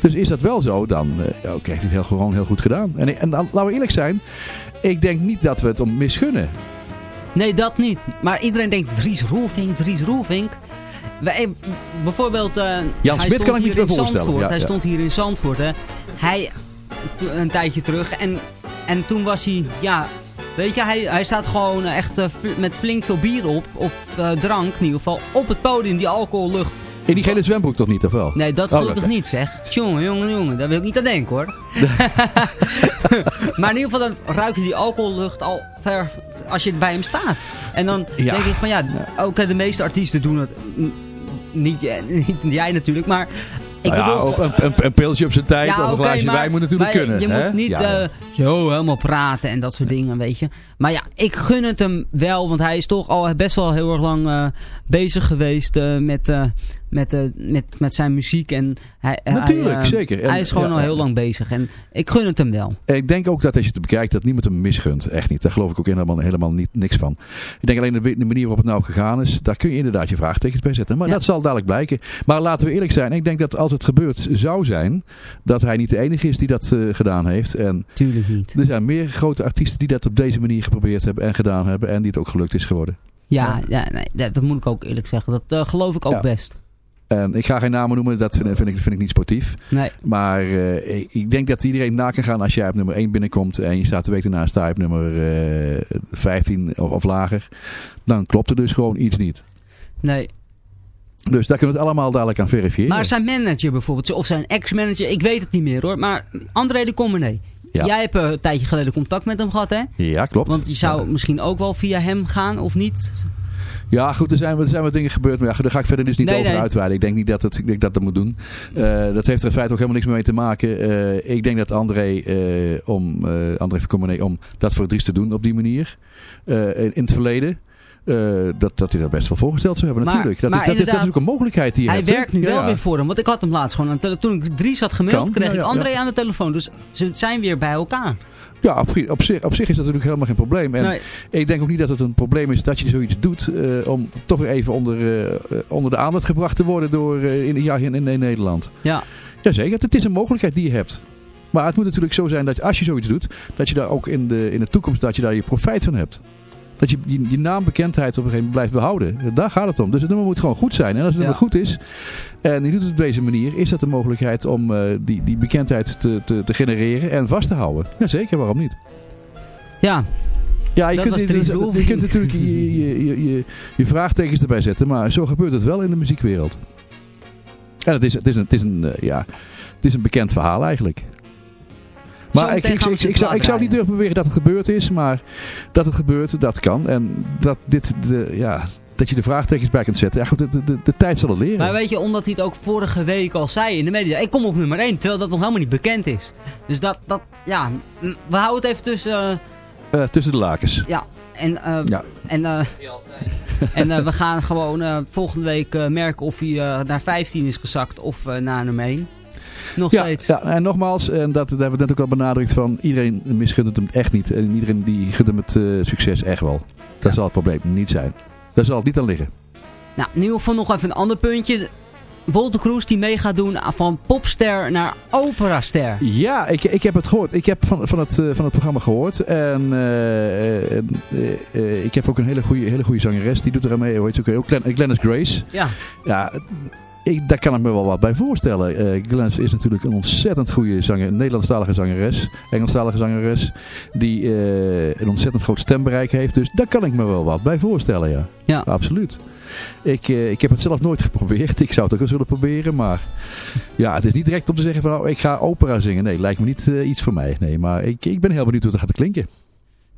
Dus is dat wel zo, dan ja, oké, heeft hij het heel, gewoon heel goed gedaan. En, en dan, laten we eerlijk zijn, ik denk niet dat we het om misgunnen. Nee, dat niet. Maar iedereen denkt Dries Roelvink, Dries Roelvink. Wij, bijvoorbeeld, eh, Jan Smit kan ik niet meer voorstellen. Zandvoort. Ja, hij ja. stond hier in Zandvoort. Hè. Hij, een tijdje terug. En, en toen was hij, ja, weet je, hij, hij staat gewoon echt eh, met flink veel bier op. Of drank in ieder geval. Op het podium, die alcohollucht. In die gele zwembroek toch niet, of wel? Nee, dat Oh, gelukkig oké. niet zeg. Jongen, jongen, jongen. Daar wil ik niet aan denken hoor. maar in ieder geval dan ruik je die alcohollucht al ver als je bij hem staat. En dan Ja. denk ik van ja, oké, de meeste artiesten doen het. Niet, jij- niet jij natuurlijk, maar ik Nou ja, bedoel... op een, een, een pilsje op zijn tijd of een oké, glaasje maar- wijn moet natuurlijk kunnen. Je hè? moet niet Ja, ja. eh, zo helemaal praten en dat soort dingen, weet je. Maar ja, ik gun het hem wel, want hij is toch al best wel heel erg lang eh, bezig geweest eh, met, eh, met, eh, met, met zijn muziek. En hij, Natuurlijk, eh, zeker. En- hij is gewoon ja, al heel lang bezig en ik gun het hem wel. Ik denk ook dat als je het bekijkt, dat niemand hem misgunt. Echt niet. Daar geloof ik ook helemaal, helemaal niet, niks van. Ik denk alleen de, de manier waarop het nou gegaan is, daar kun je inderdaad je vraagtekens bij zetten. Maar Ja. dat zal dadelijk blijken. Maar laten we eerlijk zijn. Ik denk dat als het gebeurd zou zijn, dat hij niet de enige is die dat eh, gedaan heeft. En Tuurlijk niet. er zijn meer grote artiesten die dat op deze manier geprobeerd hebben en gedaan hebben. En die het ook gelukt is geworden. Ja, ja nee, dat, dat moet ik ook eerlijk zeggen. Dat geloof ik ook Ja. best. En ik ga geen namen noemen, dat vind, vind ik, vind ik niet sportief. Nee. Maar eh, ik, denk dat iedereen na kan gaan als jij op nummer 1 binnenkomt en je staat de week daarna sta je op nummer eh 15 of, of lager. Dan klopt er dus gewoon iets niet. Nee. Dus daar kunnen we het allemaal dadelijk aan verifiëren. Maar zijn manager bijvoorbeeld, of zijn ex-manager, ik weet het niet meer hoor. Maar André de Commoné. Ja. Jij hebt eh, een tijdje geleden contact met hem gehad hè? Ja, klopt. Want je zou misschien ook wel via hem gaan of niet? Ja, goed, er zijn, er zijn wat dingen gebeurd. Maar ja, daar ga ik verder dus niet Nee, over nee. uitweiden. Ik denk niet dat, het, ik denk dat dat moet doen. Eh, dat heeft er in feite ook helemaal niks mee te maken. Eh, ik denk dat André, eh, om, André om dat voor Dries te doen op die manier. in, het verleden. dat, dat hij dat best wel voorgesteld zou hebben, Maar- natuurlijk. Dat, maar dat, is ook een mogelijkheid die je Hij hebt. hè? werkt nu Ja, wel ja. weer voor hem. Want ik had hem laatst gewoon Toen ik Dries had gemaild, Kan, kreeg ja, ik André aan de telefoon. Dus ze zijn weer bij elkaar. Ja, op, op, zich, op zich is dat natuurlijk helemaal geen probleem. En Nee. ik denk ook niet dat het een probleem is dat je zoiets doet eh, om toch weer even onder, eh, onder de aandacht gebracht te worden door, eh, in, ja, in, in Nederland. Ja. Jazeker, het is een mogelijkheid die je hebt. Maar het moet natuurlijk zo zijn dat als je zoiets doet, dat je daar ook in de, in de toekomst dat je daar je profijt van hebt. Dat je je, je naambekendheid op een gegeven moment blijft behouden. Daar gaat het om. Dus het nummer moet gewoon goed zijn. En als het nummer goed is, en je doet het op deze manier, is dat de mogelijkheid om eh, die, die bekendheid te, te, te genereren en vast te houden. Jazeker, waarom niet? Ja. Ja, je Dat kunt, was je, je kunt natuurlijk je, je, je, je, je vraagtekens erbij zetten, maar zo gebeurt het wel in de muziekwereld. En het is, het is, een, het is, een, eh, ja, het is een bekend verhaal eigenlijk. Maar ik, ik, ik, zou, ik zou niet durven beweren dat het gebeurd is, maar dat het gebeurt, dat kan. En dat, dit, de, ja, dat je de vraagtekens bij kunt zetten. Ja, goed, de, de, de, de tijd zal het leren. Maar weet je, omdat hij het ook vorige week al zei in de media. Ik kom op nummer 1, terwijl dat nog helemaal niet bekend is. Dus dat, dat ja, we houden het even tussen... eh, Eh, tussen de lakens. ja, en, eh, Ja. en, en we gaan gewoon volgende week eh, merken of hij eh, naar 15 is gezakt of eh, naar nummer 1. Nog Ja, steeds. ja, en nogmaals, en dat, dat hebben we net ook al benadrukt van iedereen misgunt het hem echt niet. En iedereen die gunt hem het eh, succes echt wel. Dat zal het probleem niet zijn. Daar zal het niet aan liggen. Nou, in ieder geval nog even een ander puntje. Wolter Kroes die mee gaat doen van popster naar operaster. Ja, ik, ik heb het gehoord. Ik heb van, van, het, eh, van het programma gehoord. En eh, ik heb ook een hele goede, hele goede zangeres. Die doet er aan mee. Hoe heet ze ook? Glennis Grace. Ja. Ja, ik, daar kan ik me wel wat bij voorstellen. Eh Glennis is natuurlijk een ontzettend goede zanger, Nederlandstalige zangeres, Engelstalige zangeres, die eh, een ontzettend groot stembereik heeft. Dus daar kan ik me wel wat bij voorstellen, ja. Ja. Absoluut. Ik, eh, ik heb het zelf nooit geprobeerd. Ik zou het ook eens willen proberen, maar ja, het is niet direct om te zeggen van nou, ik ga opera zingen. Nee, lijkt me niet iets voor mij. Nee, maar ik, ik ben heel benieuwd hoe het gaat klinken.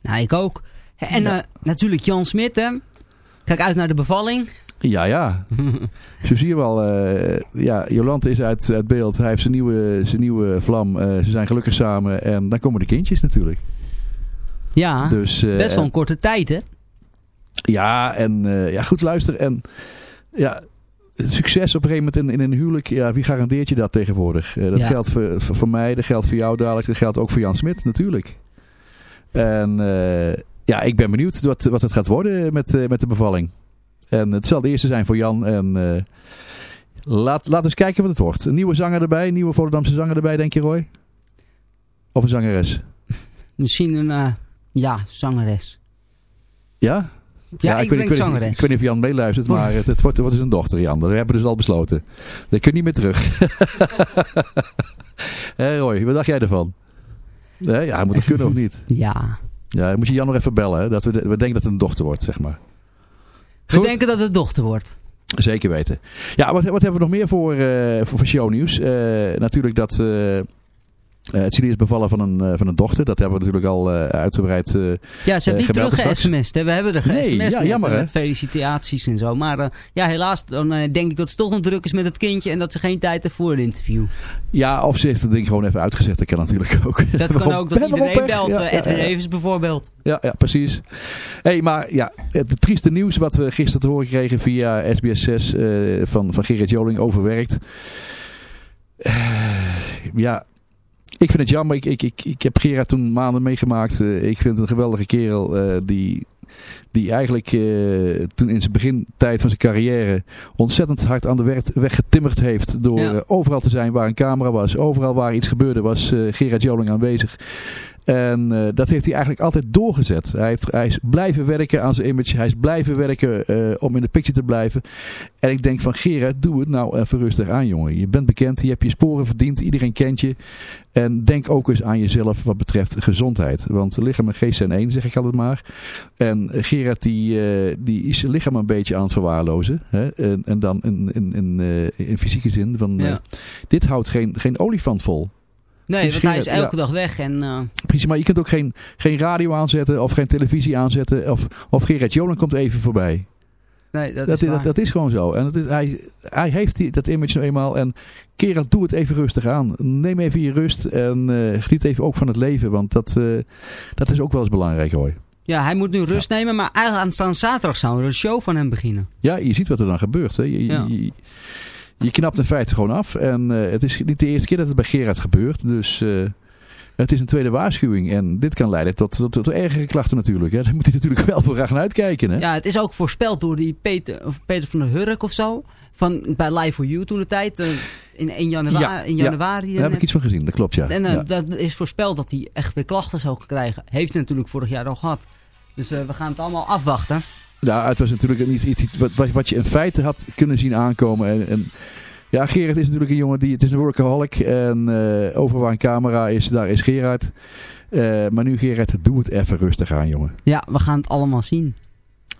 Nou, ik ook. En natuurlijk Jan Smit, hè. Kijk uit naar de bevalling. Ja, ja. Zo zie je wel. eh, ja, Jolante is uit, uit beeld. Hij heeft zijn nieuwe, zijn nieuwe vlam. Eh, ze zijn gelukkig samen. En dan komen de kindjes natuurlijk. Ja, Dus, eh, best wel een korte tijd, hè. Ja, en eh, ja, goed luister. En ja, succes op een gegeven moment in, in een huwelijk. Ja, wie garandeert je dat tegenwoordig? Eh, dat Ja. geldt voor, voor, voor mij, dat geldt voor jou dadelijk. Dat geldt ook voor Jan Smit natuurlijk. En eh, ja, ik ben benieuwd wat, wat het gaat worden met, met de bevalling. En het zal de eerste zijn voor Jan. En eh, laat, laat eens kijken wat het wordt. Een nieuwe zanger erbij, een nieuwe Volendamse zanger erbij, denk je Roy? Of een zangeres? Misschien een, eh, ja, zangeres. Ja? Ja, ik denk weet, zangeres. Ik weet niet of Jan meeluistert, maar het, het, wordt, het wordt dus een dochter, Jan. Dat hebben we dus al besloten. Dat kun je niet meer terug. Hé Roy, wat dacht jij ervan? Hé, ja, moet het kunnen of niet? Ja. Ja, moet je Jan nog even bellen. Hè? Dat we, we denken dat het een dochter wordt, zeg maar. We denken dat het dochter wordt. Zeker weten. Ja, wat, wat hebben we nog meer voor, eh voor, voor shownieuws? Eh, natuurlijk dat eh, eh, het is bevallen van een, eh, van een dochter. Dat hebben we natuurlijk al eh, uitgebreid Ja, ze hebben niet terug ge-sms'd. We hebben er Nee, ge-sms'd ja, met, jammer, hè? met felicitaties en zo. Maar ja, helaas, dan denk ik dat ze toch nog druk is met het kindje en dat ze geen tijd heeft voor een interview. Ja, of ze heeft het ding gewoon even uitgezegd. Dat kan natuurlijk ook. Dat kan ook, dat iedereen belt. Ja, Edwin ja. Evers bijvoorbeeld. Ja, ja, precies. hey, maar ja, het trieste nieuws wat we gisteren te horen kregen via SBS 6 eh, van, van Gerrit Joling overwerkt. Ja, ik vind het jammer. Ik, ik, ik, ik heb Gerard toen maanden meegemaakt. Eh, ik vind het een geweldige kerel eh, die, die eigenlijk eh, toen in zijn begintijd van zijn carrière ontzettend hard aan de weg, weg getimmerd heeft. Door Ja. overal te zijn waar een camera was. Overal waar iets gebeurde was Gerard Joling aanwezig. En eh, dat heeft hij eigenlijk altijd doorgezet. Hij, heeft, hij is blijven werken aan zijn image. Hij is blijven werken eh, om in de picture te blijven. En ik denk van Gerard, doe het nou even rustig aan jongen. Je bent bekend, je hebt je sporen verdiend. Iedereen kent je. En denk ook eens aan jezelf wat betreft gezondheid. Want lichaam en geest zijn één, zeg ik altijd maar. En Gerard die, eh, die is zijn lichaam een beetje aan het verwaarlozen. Hè? En, en dan in, in, in, in fysieke zin. Van, Ja. dit houdt geen, geen olifant vol. Nee, want hij is elke ja. dag weg en... Precies, maar je kunt ook geen, geen radio aanzetten of geen televisie aanzetten. Of, of Gerard Joling komt even voorbij. nee, dat, Dat, is dat, dat is gewoon zo. En dat is, hij, hij heeft die, dat image nou eenmaal. En Gerard, doe het even rustig aan. Neem even je rust en eh, geniet even ook van het leven. Want dat, eh, dat is ook wel eens belangrijk hoor. Ja, hij moet nu rust nemen, maar eigenlijk aanstaande zaterdag zou er een show van hem beginnen. Ja, je ziet wat er dan gebeurt. Hè. Je- Ja. je, je knapt in feite gewoon af. En eh, het is niet de eerste keer dat het bij Gerard gebeurt. Dus eh, het is een tweede waarschuwing. En dit kan leiden tot, tot, tot ergere klachten natuurlijk. Hè. Daar moet hij natuurlijk wel voor gaan uitkijken. Hè. Ja, het is ook voorspeld door die Peter, of Peter van der Hurk of zo. Van, bij Live for You toen de tijd. eh, in 1 januari. Ja, in ja. januari Daar heb ik iets van gezien. Dat klopt, ja. En ja. dat is voorspeld dat hij echt weer klachten zou krijgen. Heeft hij natuurlijk vorig jaar al gehad. Dus we gaan het allemaal afwachten. Ja, het was natuurlijk niet iets wat, je in feite had kunnen zien aankomen. En, en ja, Gerard is natuurlijk een jongen die, het is een workaholic. En eh over waar een camera is, daar is Gerard. Eh, maar nu Gerard, doe het even rustig aan, jongen. Ja, we gaan het allemaal zien.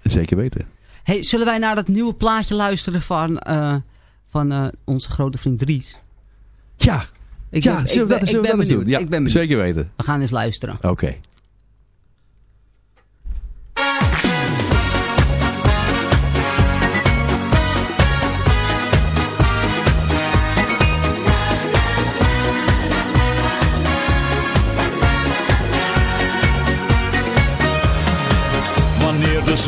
Zeker weten. Hey, zullen wij naar dat nieuwe plaatje luisteren van, eh, van onze grote vriend Dries? Ja, Ik ja ben, zullen ik we ben, dat, zullen ik we ben dat doen? Ja, ik ben zeker weten. We gaan eens luisteren. Oké.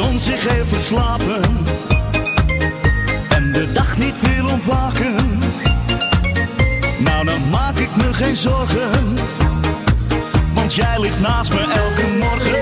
Zon zich heeft verslapen en de dag niet wil ontwaken, nou dan maak ik me geen zorgen, want jij ligt naast me elke morgen.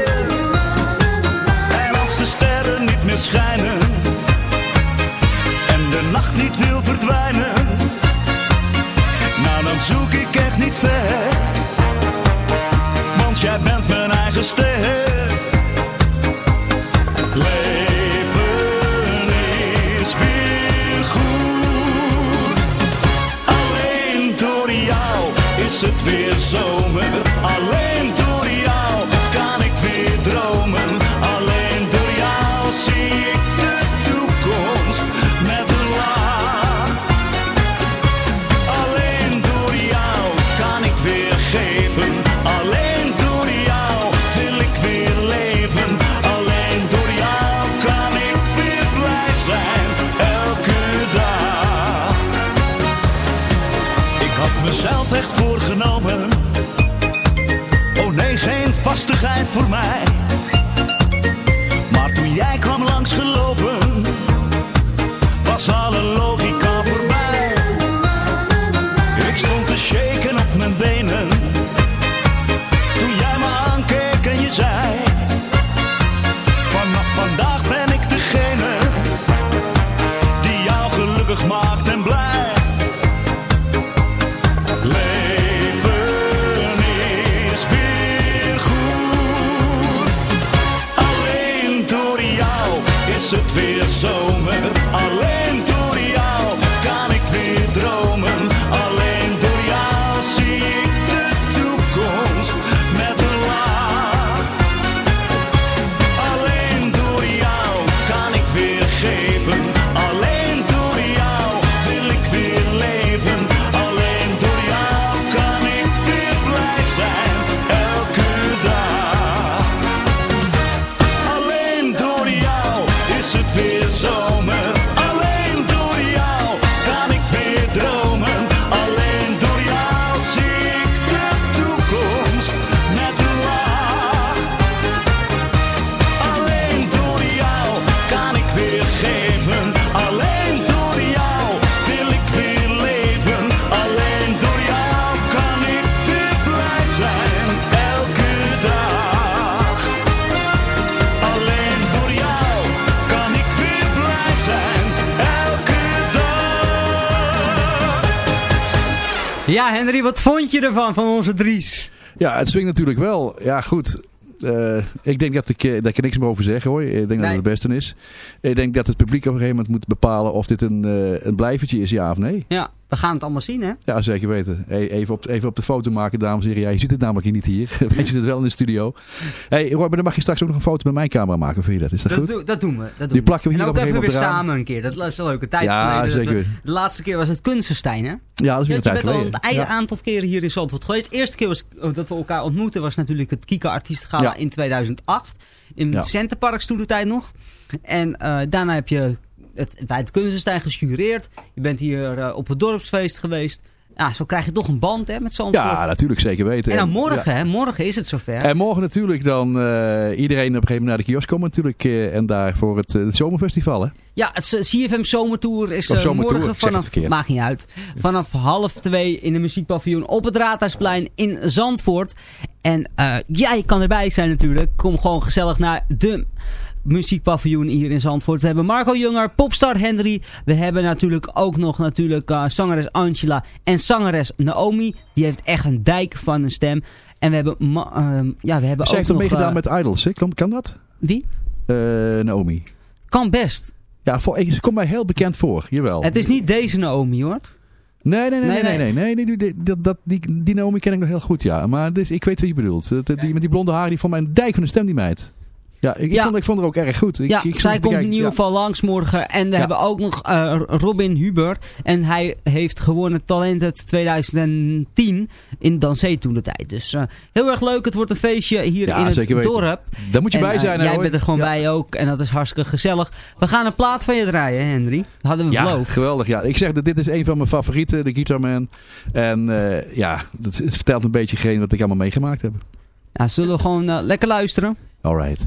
Vastigheid voor mij. Is het Ja, Henry, wat vond je ervan, van onze Dries? Ja, het swingt natuurlijk wel. Ja, goed. Eh, ik denk dat ik, eh, dat ik er niks meer over zeg hoor. Ik denk dat het het beste is. Ik denk dat het publiek op een gegeven moment moet bepalen of dit een, eh, een blijvertje is, ja of nee. Ja, we gaan het allemaal zien, hè? Ja, zeker weten. Hey, even, op, even op de foto maken, dames en heren. Ja, je ziet het namelijk hier niet hier. Weet je het wel in de studio. hey, Rob, dan mag je straks ook nog een foto met mijn camera maken. Vind je dat? Is dat, Dat, goed? doe- dat doen we. Dat doen Die plakken we hier en ook even weer samen een keer. Dat is een leuke tijd Ja, geleden. dat we- zeker. de laatste keer was het Kunstenstein, hè? Ja, dat is weer een je tijd bent al een Ja. aantal keren hier in Zandvoort geweest. De eerste keer was, oh, dat we elkaar ontmoetten was natuurlijk het Kika Artiestengala Ja. in 2008. In Ja. het Centerparks toen de tijd nog. En eh, daarna heb je het, bij het Kunstenstein gejureerd. Je bent hier eh, op het dorpsfeest geweest. Ja, zo krijg je toch een band hè, met Zandvoort. Ja, natuurlijk, zeker weten. en dan morgen, ja. hè, morgen is het zover. En morgen natuurlijk dan eh, iedereen op een gegeven moment naar de kiosk komen natuurlijk. eh, en daar voor het, het zomerfestival hè. Ja, het CFM Zomertour is Zomertour, morgen vanaf, maakt niet uit, vanaf half twee in de muziekpaviljoen op het Raadhuisplein in Zandvoort. En jij kan erbij zijn natuurlijk. Kom gewoon gezellig naar de muziekpaviljoen hier in Zandvoort. We hebben Marco Junger, popstar Henry. We hebben natuurlijk ook nog natuurlijk eh, zangeres Angela en zangeres Naomi. Die heeft echt een dijk van een stem. En we hebben, ehm, ja, we hebben Zij ook heeft nog... meegedaan eh, met Idols, hè? Kan, kan dat? Wie? Eh, Naomi. Kan best. Ja, voor, ze komt mij heel bekend voor, jawel. Het is niet deze Naomi hoor. Nee, nee, nee, Nee, nee, nee, nee. nee, die, dat, dat, die, die Naomi ken ik nog heel goed, ja. Maar dus, ik weet wie je bedoelt. Die met die blonde haar, die van mijn dijk van de stem, die meid. Ja, ik, ik, Ja. Vond, ik vond haar ook erg goed. Ik, ja, ik zij komt in ieder geval langs morgen. En we hebben ook nog eh, Robin Huber. En hij heeft gewonnen Talented 2010 in Dansé toen de tijd. Dus eh, heel erg leuk. Het wordt een feestje hier in het weten. dorp. Daar moet je En, bij eh, zijn, Jij hoor. bent er gewoon bij ook. En dat is hartstikke gezellig. We gaan een plaat van je draaien, Henry. Dat hadden we Ja, beloofd. geweldig. Ja. Ik zeg dat dit is een van mijn favorieten, de Guitarman. En eh, ja, dat, het vertelt een beetje geen wat ik allemaal meegemaakt heb. Ja, zullen we gewoon lekker luisteren? Alright.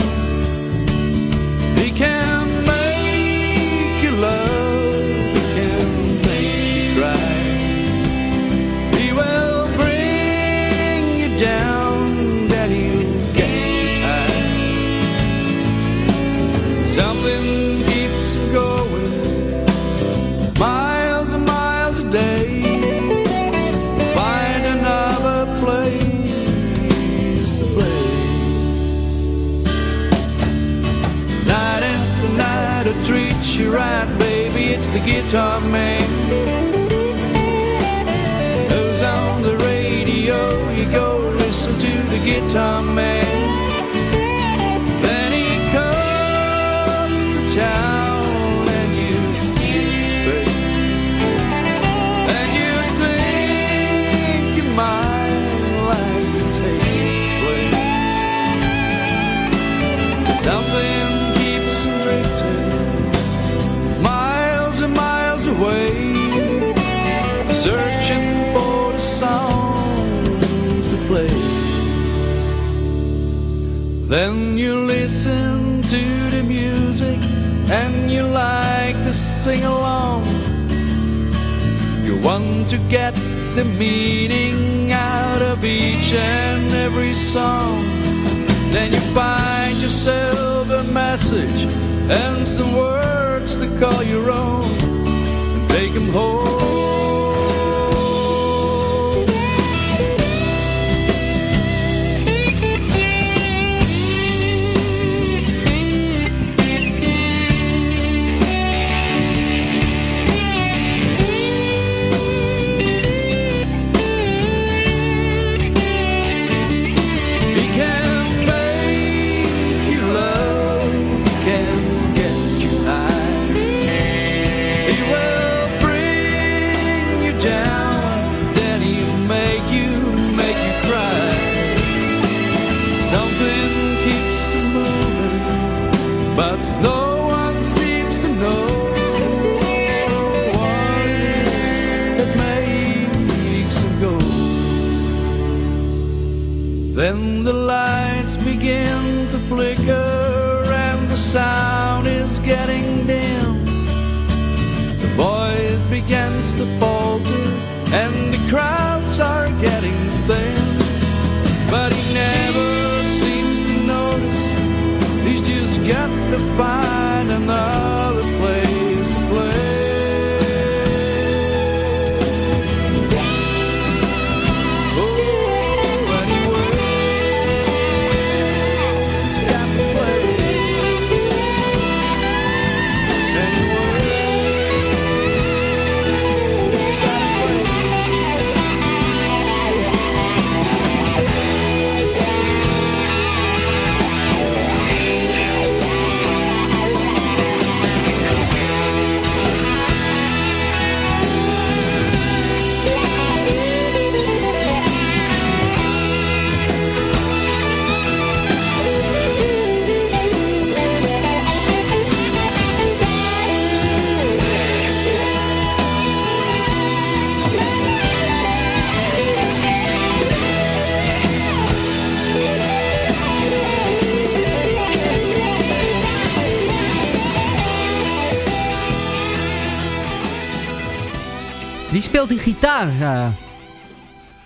Wie speelt die gitaar, eh,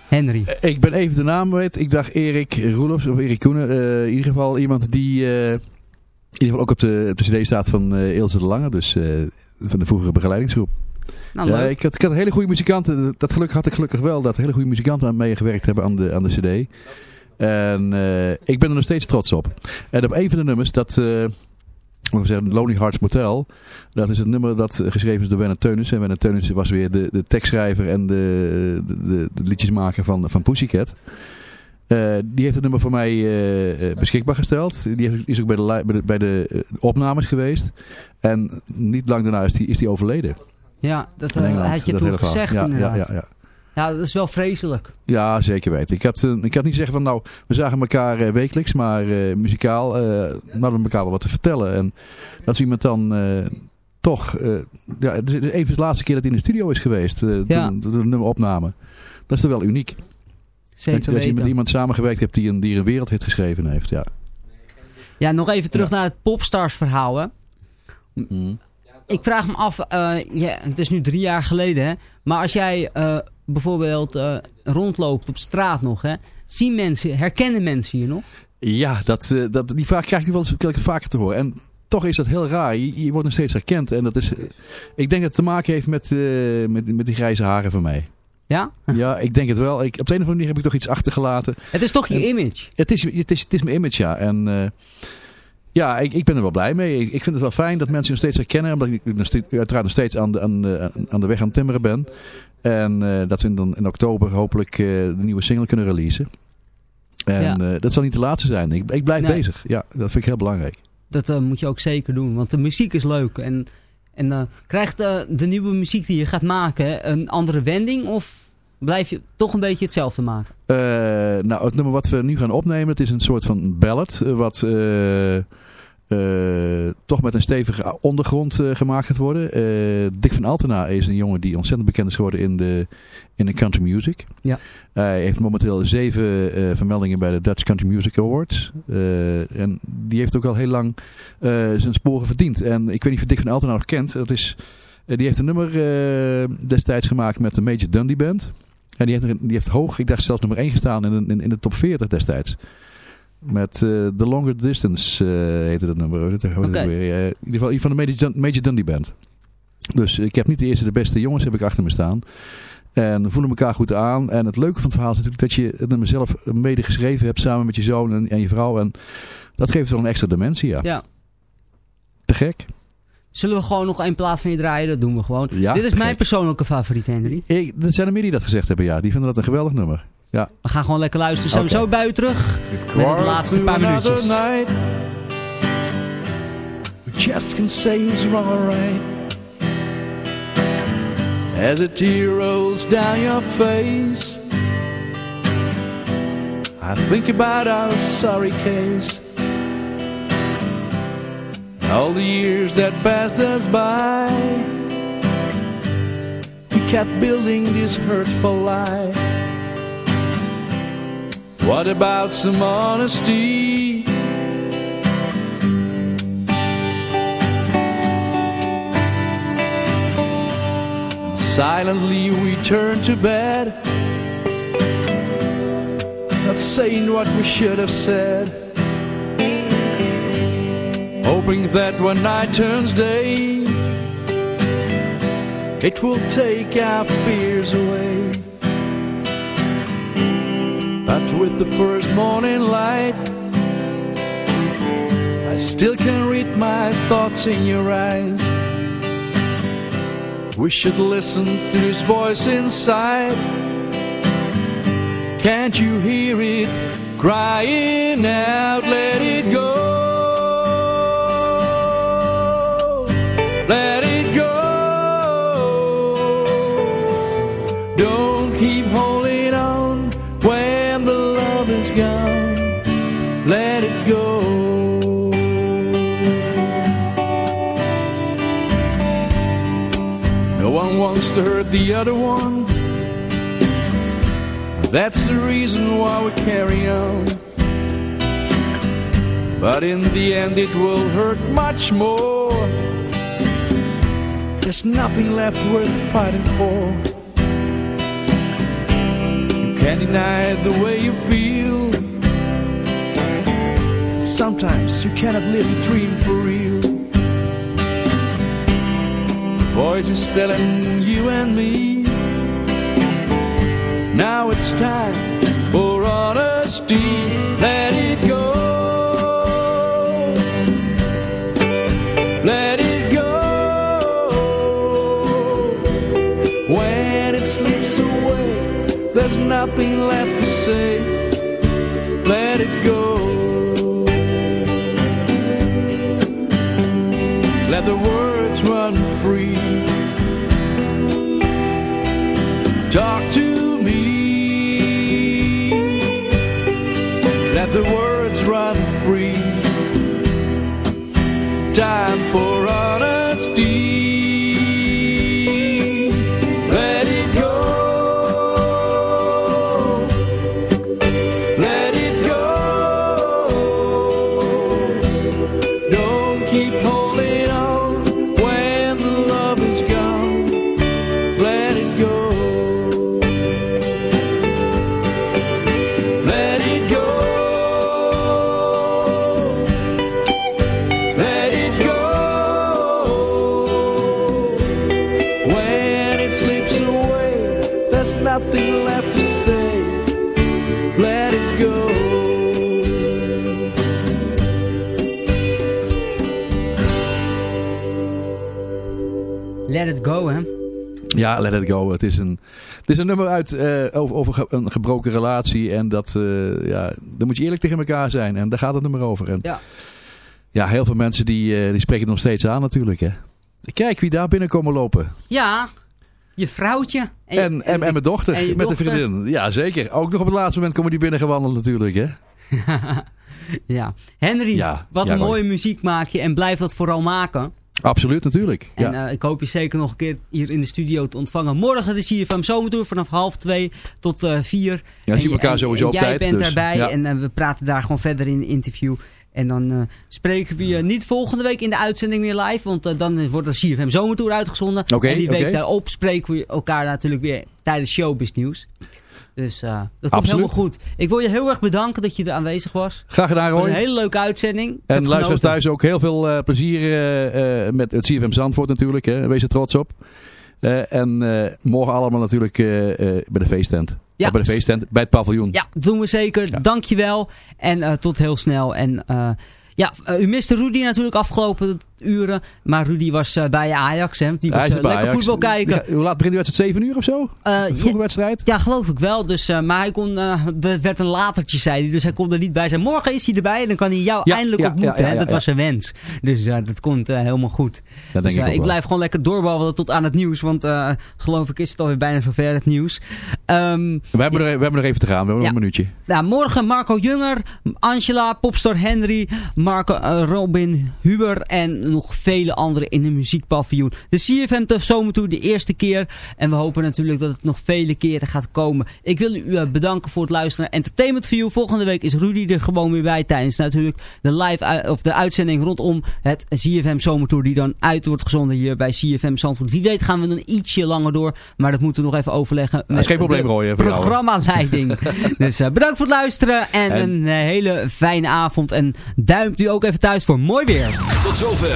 Henry? Ik ben even de naam weet. Ik dacht Erik Roelofs of Erik Koenen. Eh, in ieder geval iemand die eh, in ieder geval ook op de, op de cd staat van eh Ilse de Lange. Dus eh, van de vroegere begeleidingsgroep. Nou, ja, ik, had, ik had hele goede muzikanten. Dat geluk had ik gelukkig wel. Dat hele goede muzikanten aan meegewerkt hebben aan de, aan de cd. En eh, ik ben er nog steeds trots op. En op een van de nummers, dat... eh, we zeggen Lonely Hearts Motel. Dat is het nummer dat geschreven is door Werner Teunis. En Werner Teunis was weer de, de tekstschrijver en de, de, liedjesmaker van, van Pussycat. Eh, die heeft het nummer voor mij eh, eh, beschikbaar gesteld. Die heeft- is ook bij de, bij de, bij de opnames geweest. En niet lang daarna is die, is die overleden. Ja, dat had je dat toen gezegd Ja, ja, ja. Ja, dat is wel vreselijk. Ja, zeker weten. Ik had, eh, ik had niet zeggen van nou, we zagen elkaar eh, wekelijks, maar eh, muzikaal eh hadden we elkaar wel wat te vertellen. En dat iemand dan toch, ja, even de laatste keer dat hij in de studio is geweest, Ja. toen, nummer opnamen. Dat is toch wel uniek. Zeker dat, je- dat je met weten. iemand samengewerkt hebt die een, die een wereldhit geschreven heeft, ja. Ja, nog even terug naar het Popstars verhaal, hè. Mm. Ik vraag me af, ja, het is nu drie jaar geleden, hè. Maar als jij bijvoorbeeld eh, rondloopt op straat nog, hè. Zien mensen, herkennen mensen je nog? Ja, dat, eh, dat, die vraag krijg ik wel eens vaker te horen. En toch is dat heel raar. Je, je wordt nog steeds herkend. En dat is, eh, ik denk dat het te maken heeft met, met, met die grijze haren van mij. Ja? Ja, ik denk het wel. Ik, op de een of andere manier heb ik toch iets achtergelaten. Het is toch je En- image? Het is, het, is, het is mijn image, ja. En Ja, ik, ik ben er wel blij mee. Ik, ik vind het wel fijn dat mensen nog steeds herkennen. Omdat ik nog steeds- uiteraard nog steeds aan de, aan, de, aan de weg aan het timmeren ben. En eh, dat we dan in oktober hopelijk eh, de nieuwe single kunnen releasen. En Ja. eh, dat zal niet de laatste zijn. Ik, ik blijf Nee. bezig. Ja, dat vind ik heel belangrijk. Dat moet je ook zeker doen, want de muziek is leuk. En, en krijgt de nieuwe muziek die je gaat maken een andere wending of blijf je toch een beetje hetzelfde maken? Nou, het nummer wat we nu gaan opnemen, het is een soort van ballad. wat toch met een stevige ondergrond eh, gemaakt gaat worden. Eh, Dick van Altena is een jongen die ontzettend bekend is geworden in de, in de country music. Ja. Hij heeft momenteel zeven eh, vermeldingen bij de Dutch Country Music Awards. En die heeft ook al heel lang zijn sporen verdiend. En ik weet niet of je Dick van Altena nog kent. Dat is, die heeft een nummer destijds gemaakt met de Major Dundee Band. En die heeft, die heeft hoog, ik dacht zelfs nummer 1 gestaan in, in, in de top 40 destijds. Met eh The Longer Distance eh, heette dat nummer. Oké. weer? Eh, in ieder geval van de Major, Major Dundee Band. Dus ik heb niet de eerste de beste jongens heb ik achter me staan. En we voelen elkaar goed aan. En het leuke van het verhaal is natuurlijk dat je het nummer zelf mede geschreven hebt samen met je zoon en, en je vrouw. En dat geeft wel een extra dimensie, ja. Ja. Te gek. Zullen we gewoon nog één plaat van je draaien? Dat doen we gewoon. Ja, Dit is mijn persoonlijke favoriet, Henry. Ik, er zijn er meer die dat gezegd hebben, ja. Die vinden dat een geweldig nummer. Ja. We gaan gewoon lekker luisteren. Zijn we zo bij u terug met het laatste paar minuutjes. night, we just can say who's wrong right. As a tear rolls down your face, I think about our sorry case. All the years that passed us by, we kept building this hurtful lie. What about some honesty? Silently we turn to bed, not saying what we should have said. Hoping that when night turns day, it will take our fears away. But with the first morning light, I still can read my thoughts in your eyes. We should listen to this voice inside. Can't you hear it crying out? Let it go. To hurt the other one. That's the reason why we carry on. But in the end, it will hurt much more. There's nothing left worth fighting for. You can't deny the way you feel. Sometimes you cannot live a dream for real. Voices telling you and me. Now it's time for honesty. Let it go. Let it go. When it slips away, there's nothing left to say. Ja, Let It Go. Het is een, het is een nummer uit, eh, over, over een gebroken relatie. En dat, eh, ja, dan moet je eerlijk tegen elkaar zijn. En daar gaat het nummer over. En, Ja. ja, heel veel mensen die, eh, die spreken het nog steeds aan natuurlijk. Hè. Kijk wie daar binnenkomen lopen. Ja, je vrouwtje. En, en, en, mijn dochter, en met dochter. de vriendin. Ja, zeker. Ook nog op het laatste moment komen die binnen gewandeld natuurlijk. Hè. Ja. Henry, Ja, wat ja, een mooie muziek maak je en blijf dat vooral maken. Absoluut, natuurlijk. En Ja. eh, ik hoop je zeker nog een keer hier in de studio te ontvangen. Morgen de CFM Zomertour vanaf half twee tot eh vier. Ja, En zien elkaar en- sowieso en op jij tijd, bent dus, daarbij ja. en eh, we praten daar gewoon verder in de interview. En dan eh, spreken we je niet volgende week in de uitzending weer live. Want eh, dan wordt de CFM Zomertour uitgezonden. En die week daarop spreken we elkaar natuurlijk weer tijdens Showbiz Nieuws. Dus eh, dat komt Absoluut. helemaal goed. Ik wil je heel erg bedanken dat je er aanwezig was. Graag gedaan, Roy. een hele leuke uitzending. En luisteraars thuis ook heel veel plezier met het CFM Zandvoort natuurlijk. Hè. Wees er trots op. En morgen allemaal natuurlijk bij de feesttent. Ja. Bij de feesttent, bij het paviljoen. Ja, doen we zeker. Dankjewel. En eh, tot heel snel. En eh, ja, eh, u miste Rudy natuurlijk afgelopen uren. Maar Rudy was eh, bij Ajax. Hè. Die was eh, lekker Ajax. voetbal kijken. Hoe laat begint de wedstrijd? 7 uur of zo? Eh, vroege ja, wedstrijd? Ja, geloof ik wel. Dus, maar hij kon, er werd een latertje, zei hij. Dus hij kon er niet bij zijn. Morgen is hij erbij en dan kan hij jou Ja, eindelijk ja, ontmoeten. hè. Dat was zijn wens. Dus dat komt helemaal goed. Dat dus denk ik wel. blijf gewoon lekker doorbabbelen tot aan het nieuws. Want geloof ik is het alweer bijna zover, het nieuws. Ehm, We hebben, er, we hebben nog even te gaan. We hebben nog een minuutje. nou, morgen Marco Junger, Angela, Popstar Henry, Marco, Robin Huber en nog vele anderen in de muziekpaviljoen. De CFM te Zomertour de eerste keer en we hopen natuurlijk dat het nog vele keren gaat komen. Ik wil u eh, bedanken voor het luisteren naar Entertainment View. Volgende week is Rudy er gewoon weer bij tijdens natuurlijk de live of de uitzending rondom het CFM Zomertour die dan uit wordt gezonden hier bij CFM Zandvoort. Wie weet gaan we dan ietsje langer door, maar dat moeten we nog even overleggen. Dat is geen probleem, Roy. Programmaleiding. dus eh, bedankt voor het luisteren en, En- een eh, hele fijne avond. En duimt u ook even thuis voor mooi weer. Tot zover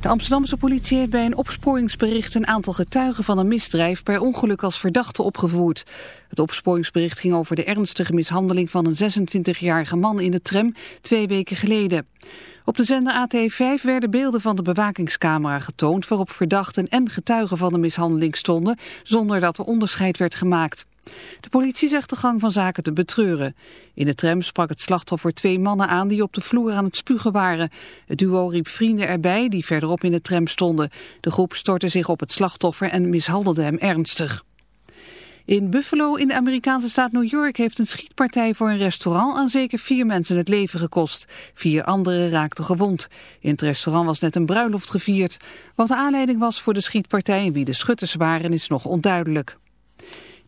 De Amsterdamse politie heeft bij een opsporingsbericht een aantal getuigen van een misdrijf per ongeluk als verdachte opgevoerd. Het opsporingsbericht ging over de ernstige mishandeling van een 26-jarige man in de tram twee weken geleden. Op de zender AT5 werden beelden van de bewakingscamera getoond waarop verdachten en getuigen van de mishandeling stonden zonder dat er onderscheid werd gemaakt. De politie zegt de gang van zaken te betreuren. In de tram sprak het slachtoffer twee mannen aan die op de vloer aan het spugen waren. Het duo riep vrienden erbij die verderop in de tram stonden. De groep stortte zich op het slachtoffer en mishandelde hem ernstig. In Buffalo in de Amerikaanse staat New York heeft een schietpartij voor een restaurant aan zeker vier mensen het leven gekost. Vier anderen raakten gewond. In het restaurant was net een bruiloft gevierd. Wat de aanleiding was voor de schietpartij en wie de schutters waren is nog onduidelijk.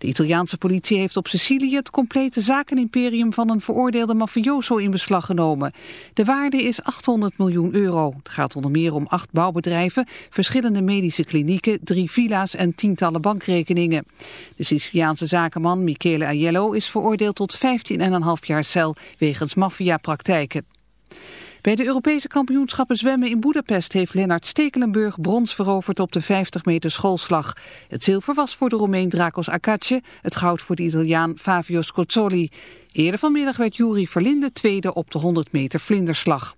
De Italiaanse politie heeft op Sicilië het complete zakenimperium van een veroordeelde mafioso in beslag genomen. De waarde is 800 miljoen euro. Het gaat onder meer om acht bouwbedrijven, verschillende medische klinieken, drie villa's en tientallen bankrekeningen. De Siciliaanse zakenman Michele Aiello is veroordeeld tot 15,5 jaar cel wegens maffiapraktijken. Bij de Europese kampioenschappen zwemmen in Boedapest heeft Lennart Stekelenburg brons veroverd op de 50 meter schoolslag. Het zilver was voor de Roemeen Drakos Akace, het goud voor de Italiaan Fabio Scozzoli. Eerder vanmiddag werd Juri Verlinde tweede op de 100 meter vlinderslag.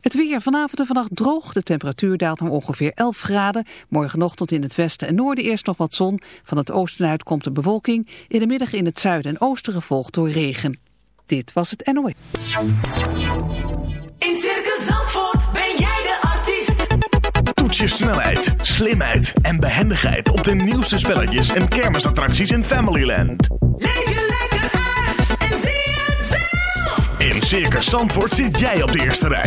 Het weer vanavond en vannacht droog. De temperatuur daalt naar ongeveer 11 graden. Morgenochtend in het westen en noorden eerst nog wat zon. Van het oosten uit komt de bewolking. In de middag in het zuiden en oosten gevolgd door regen. Dit was het NOE. In Circus Zandvoort ben jij de artiest. Toets je snelheid, slimheid en behendigheid op de nieuwste spelletjes en kermisattracties in Familyland. Leef je lekker uit en zie het zelf. In Circus Zandvoort zit jij op de eerste rij.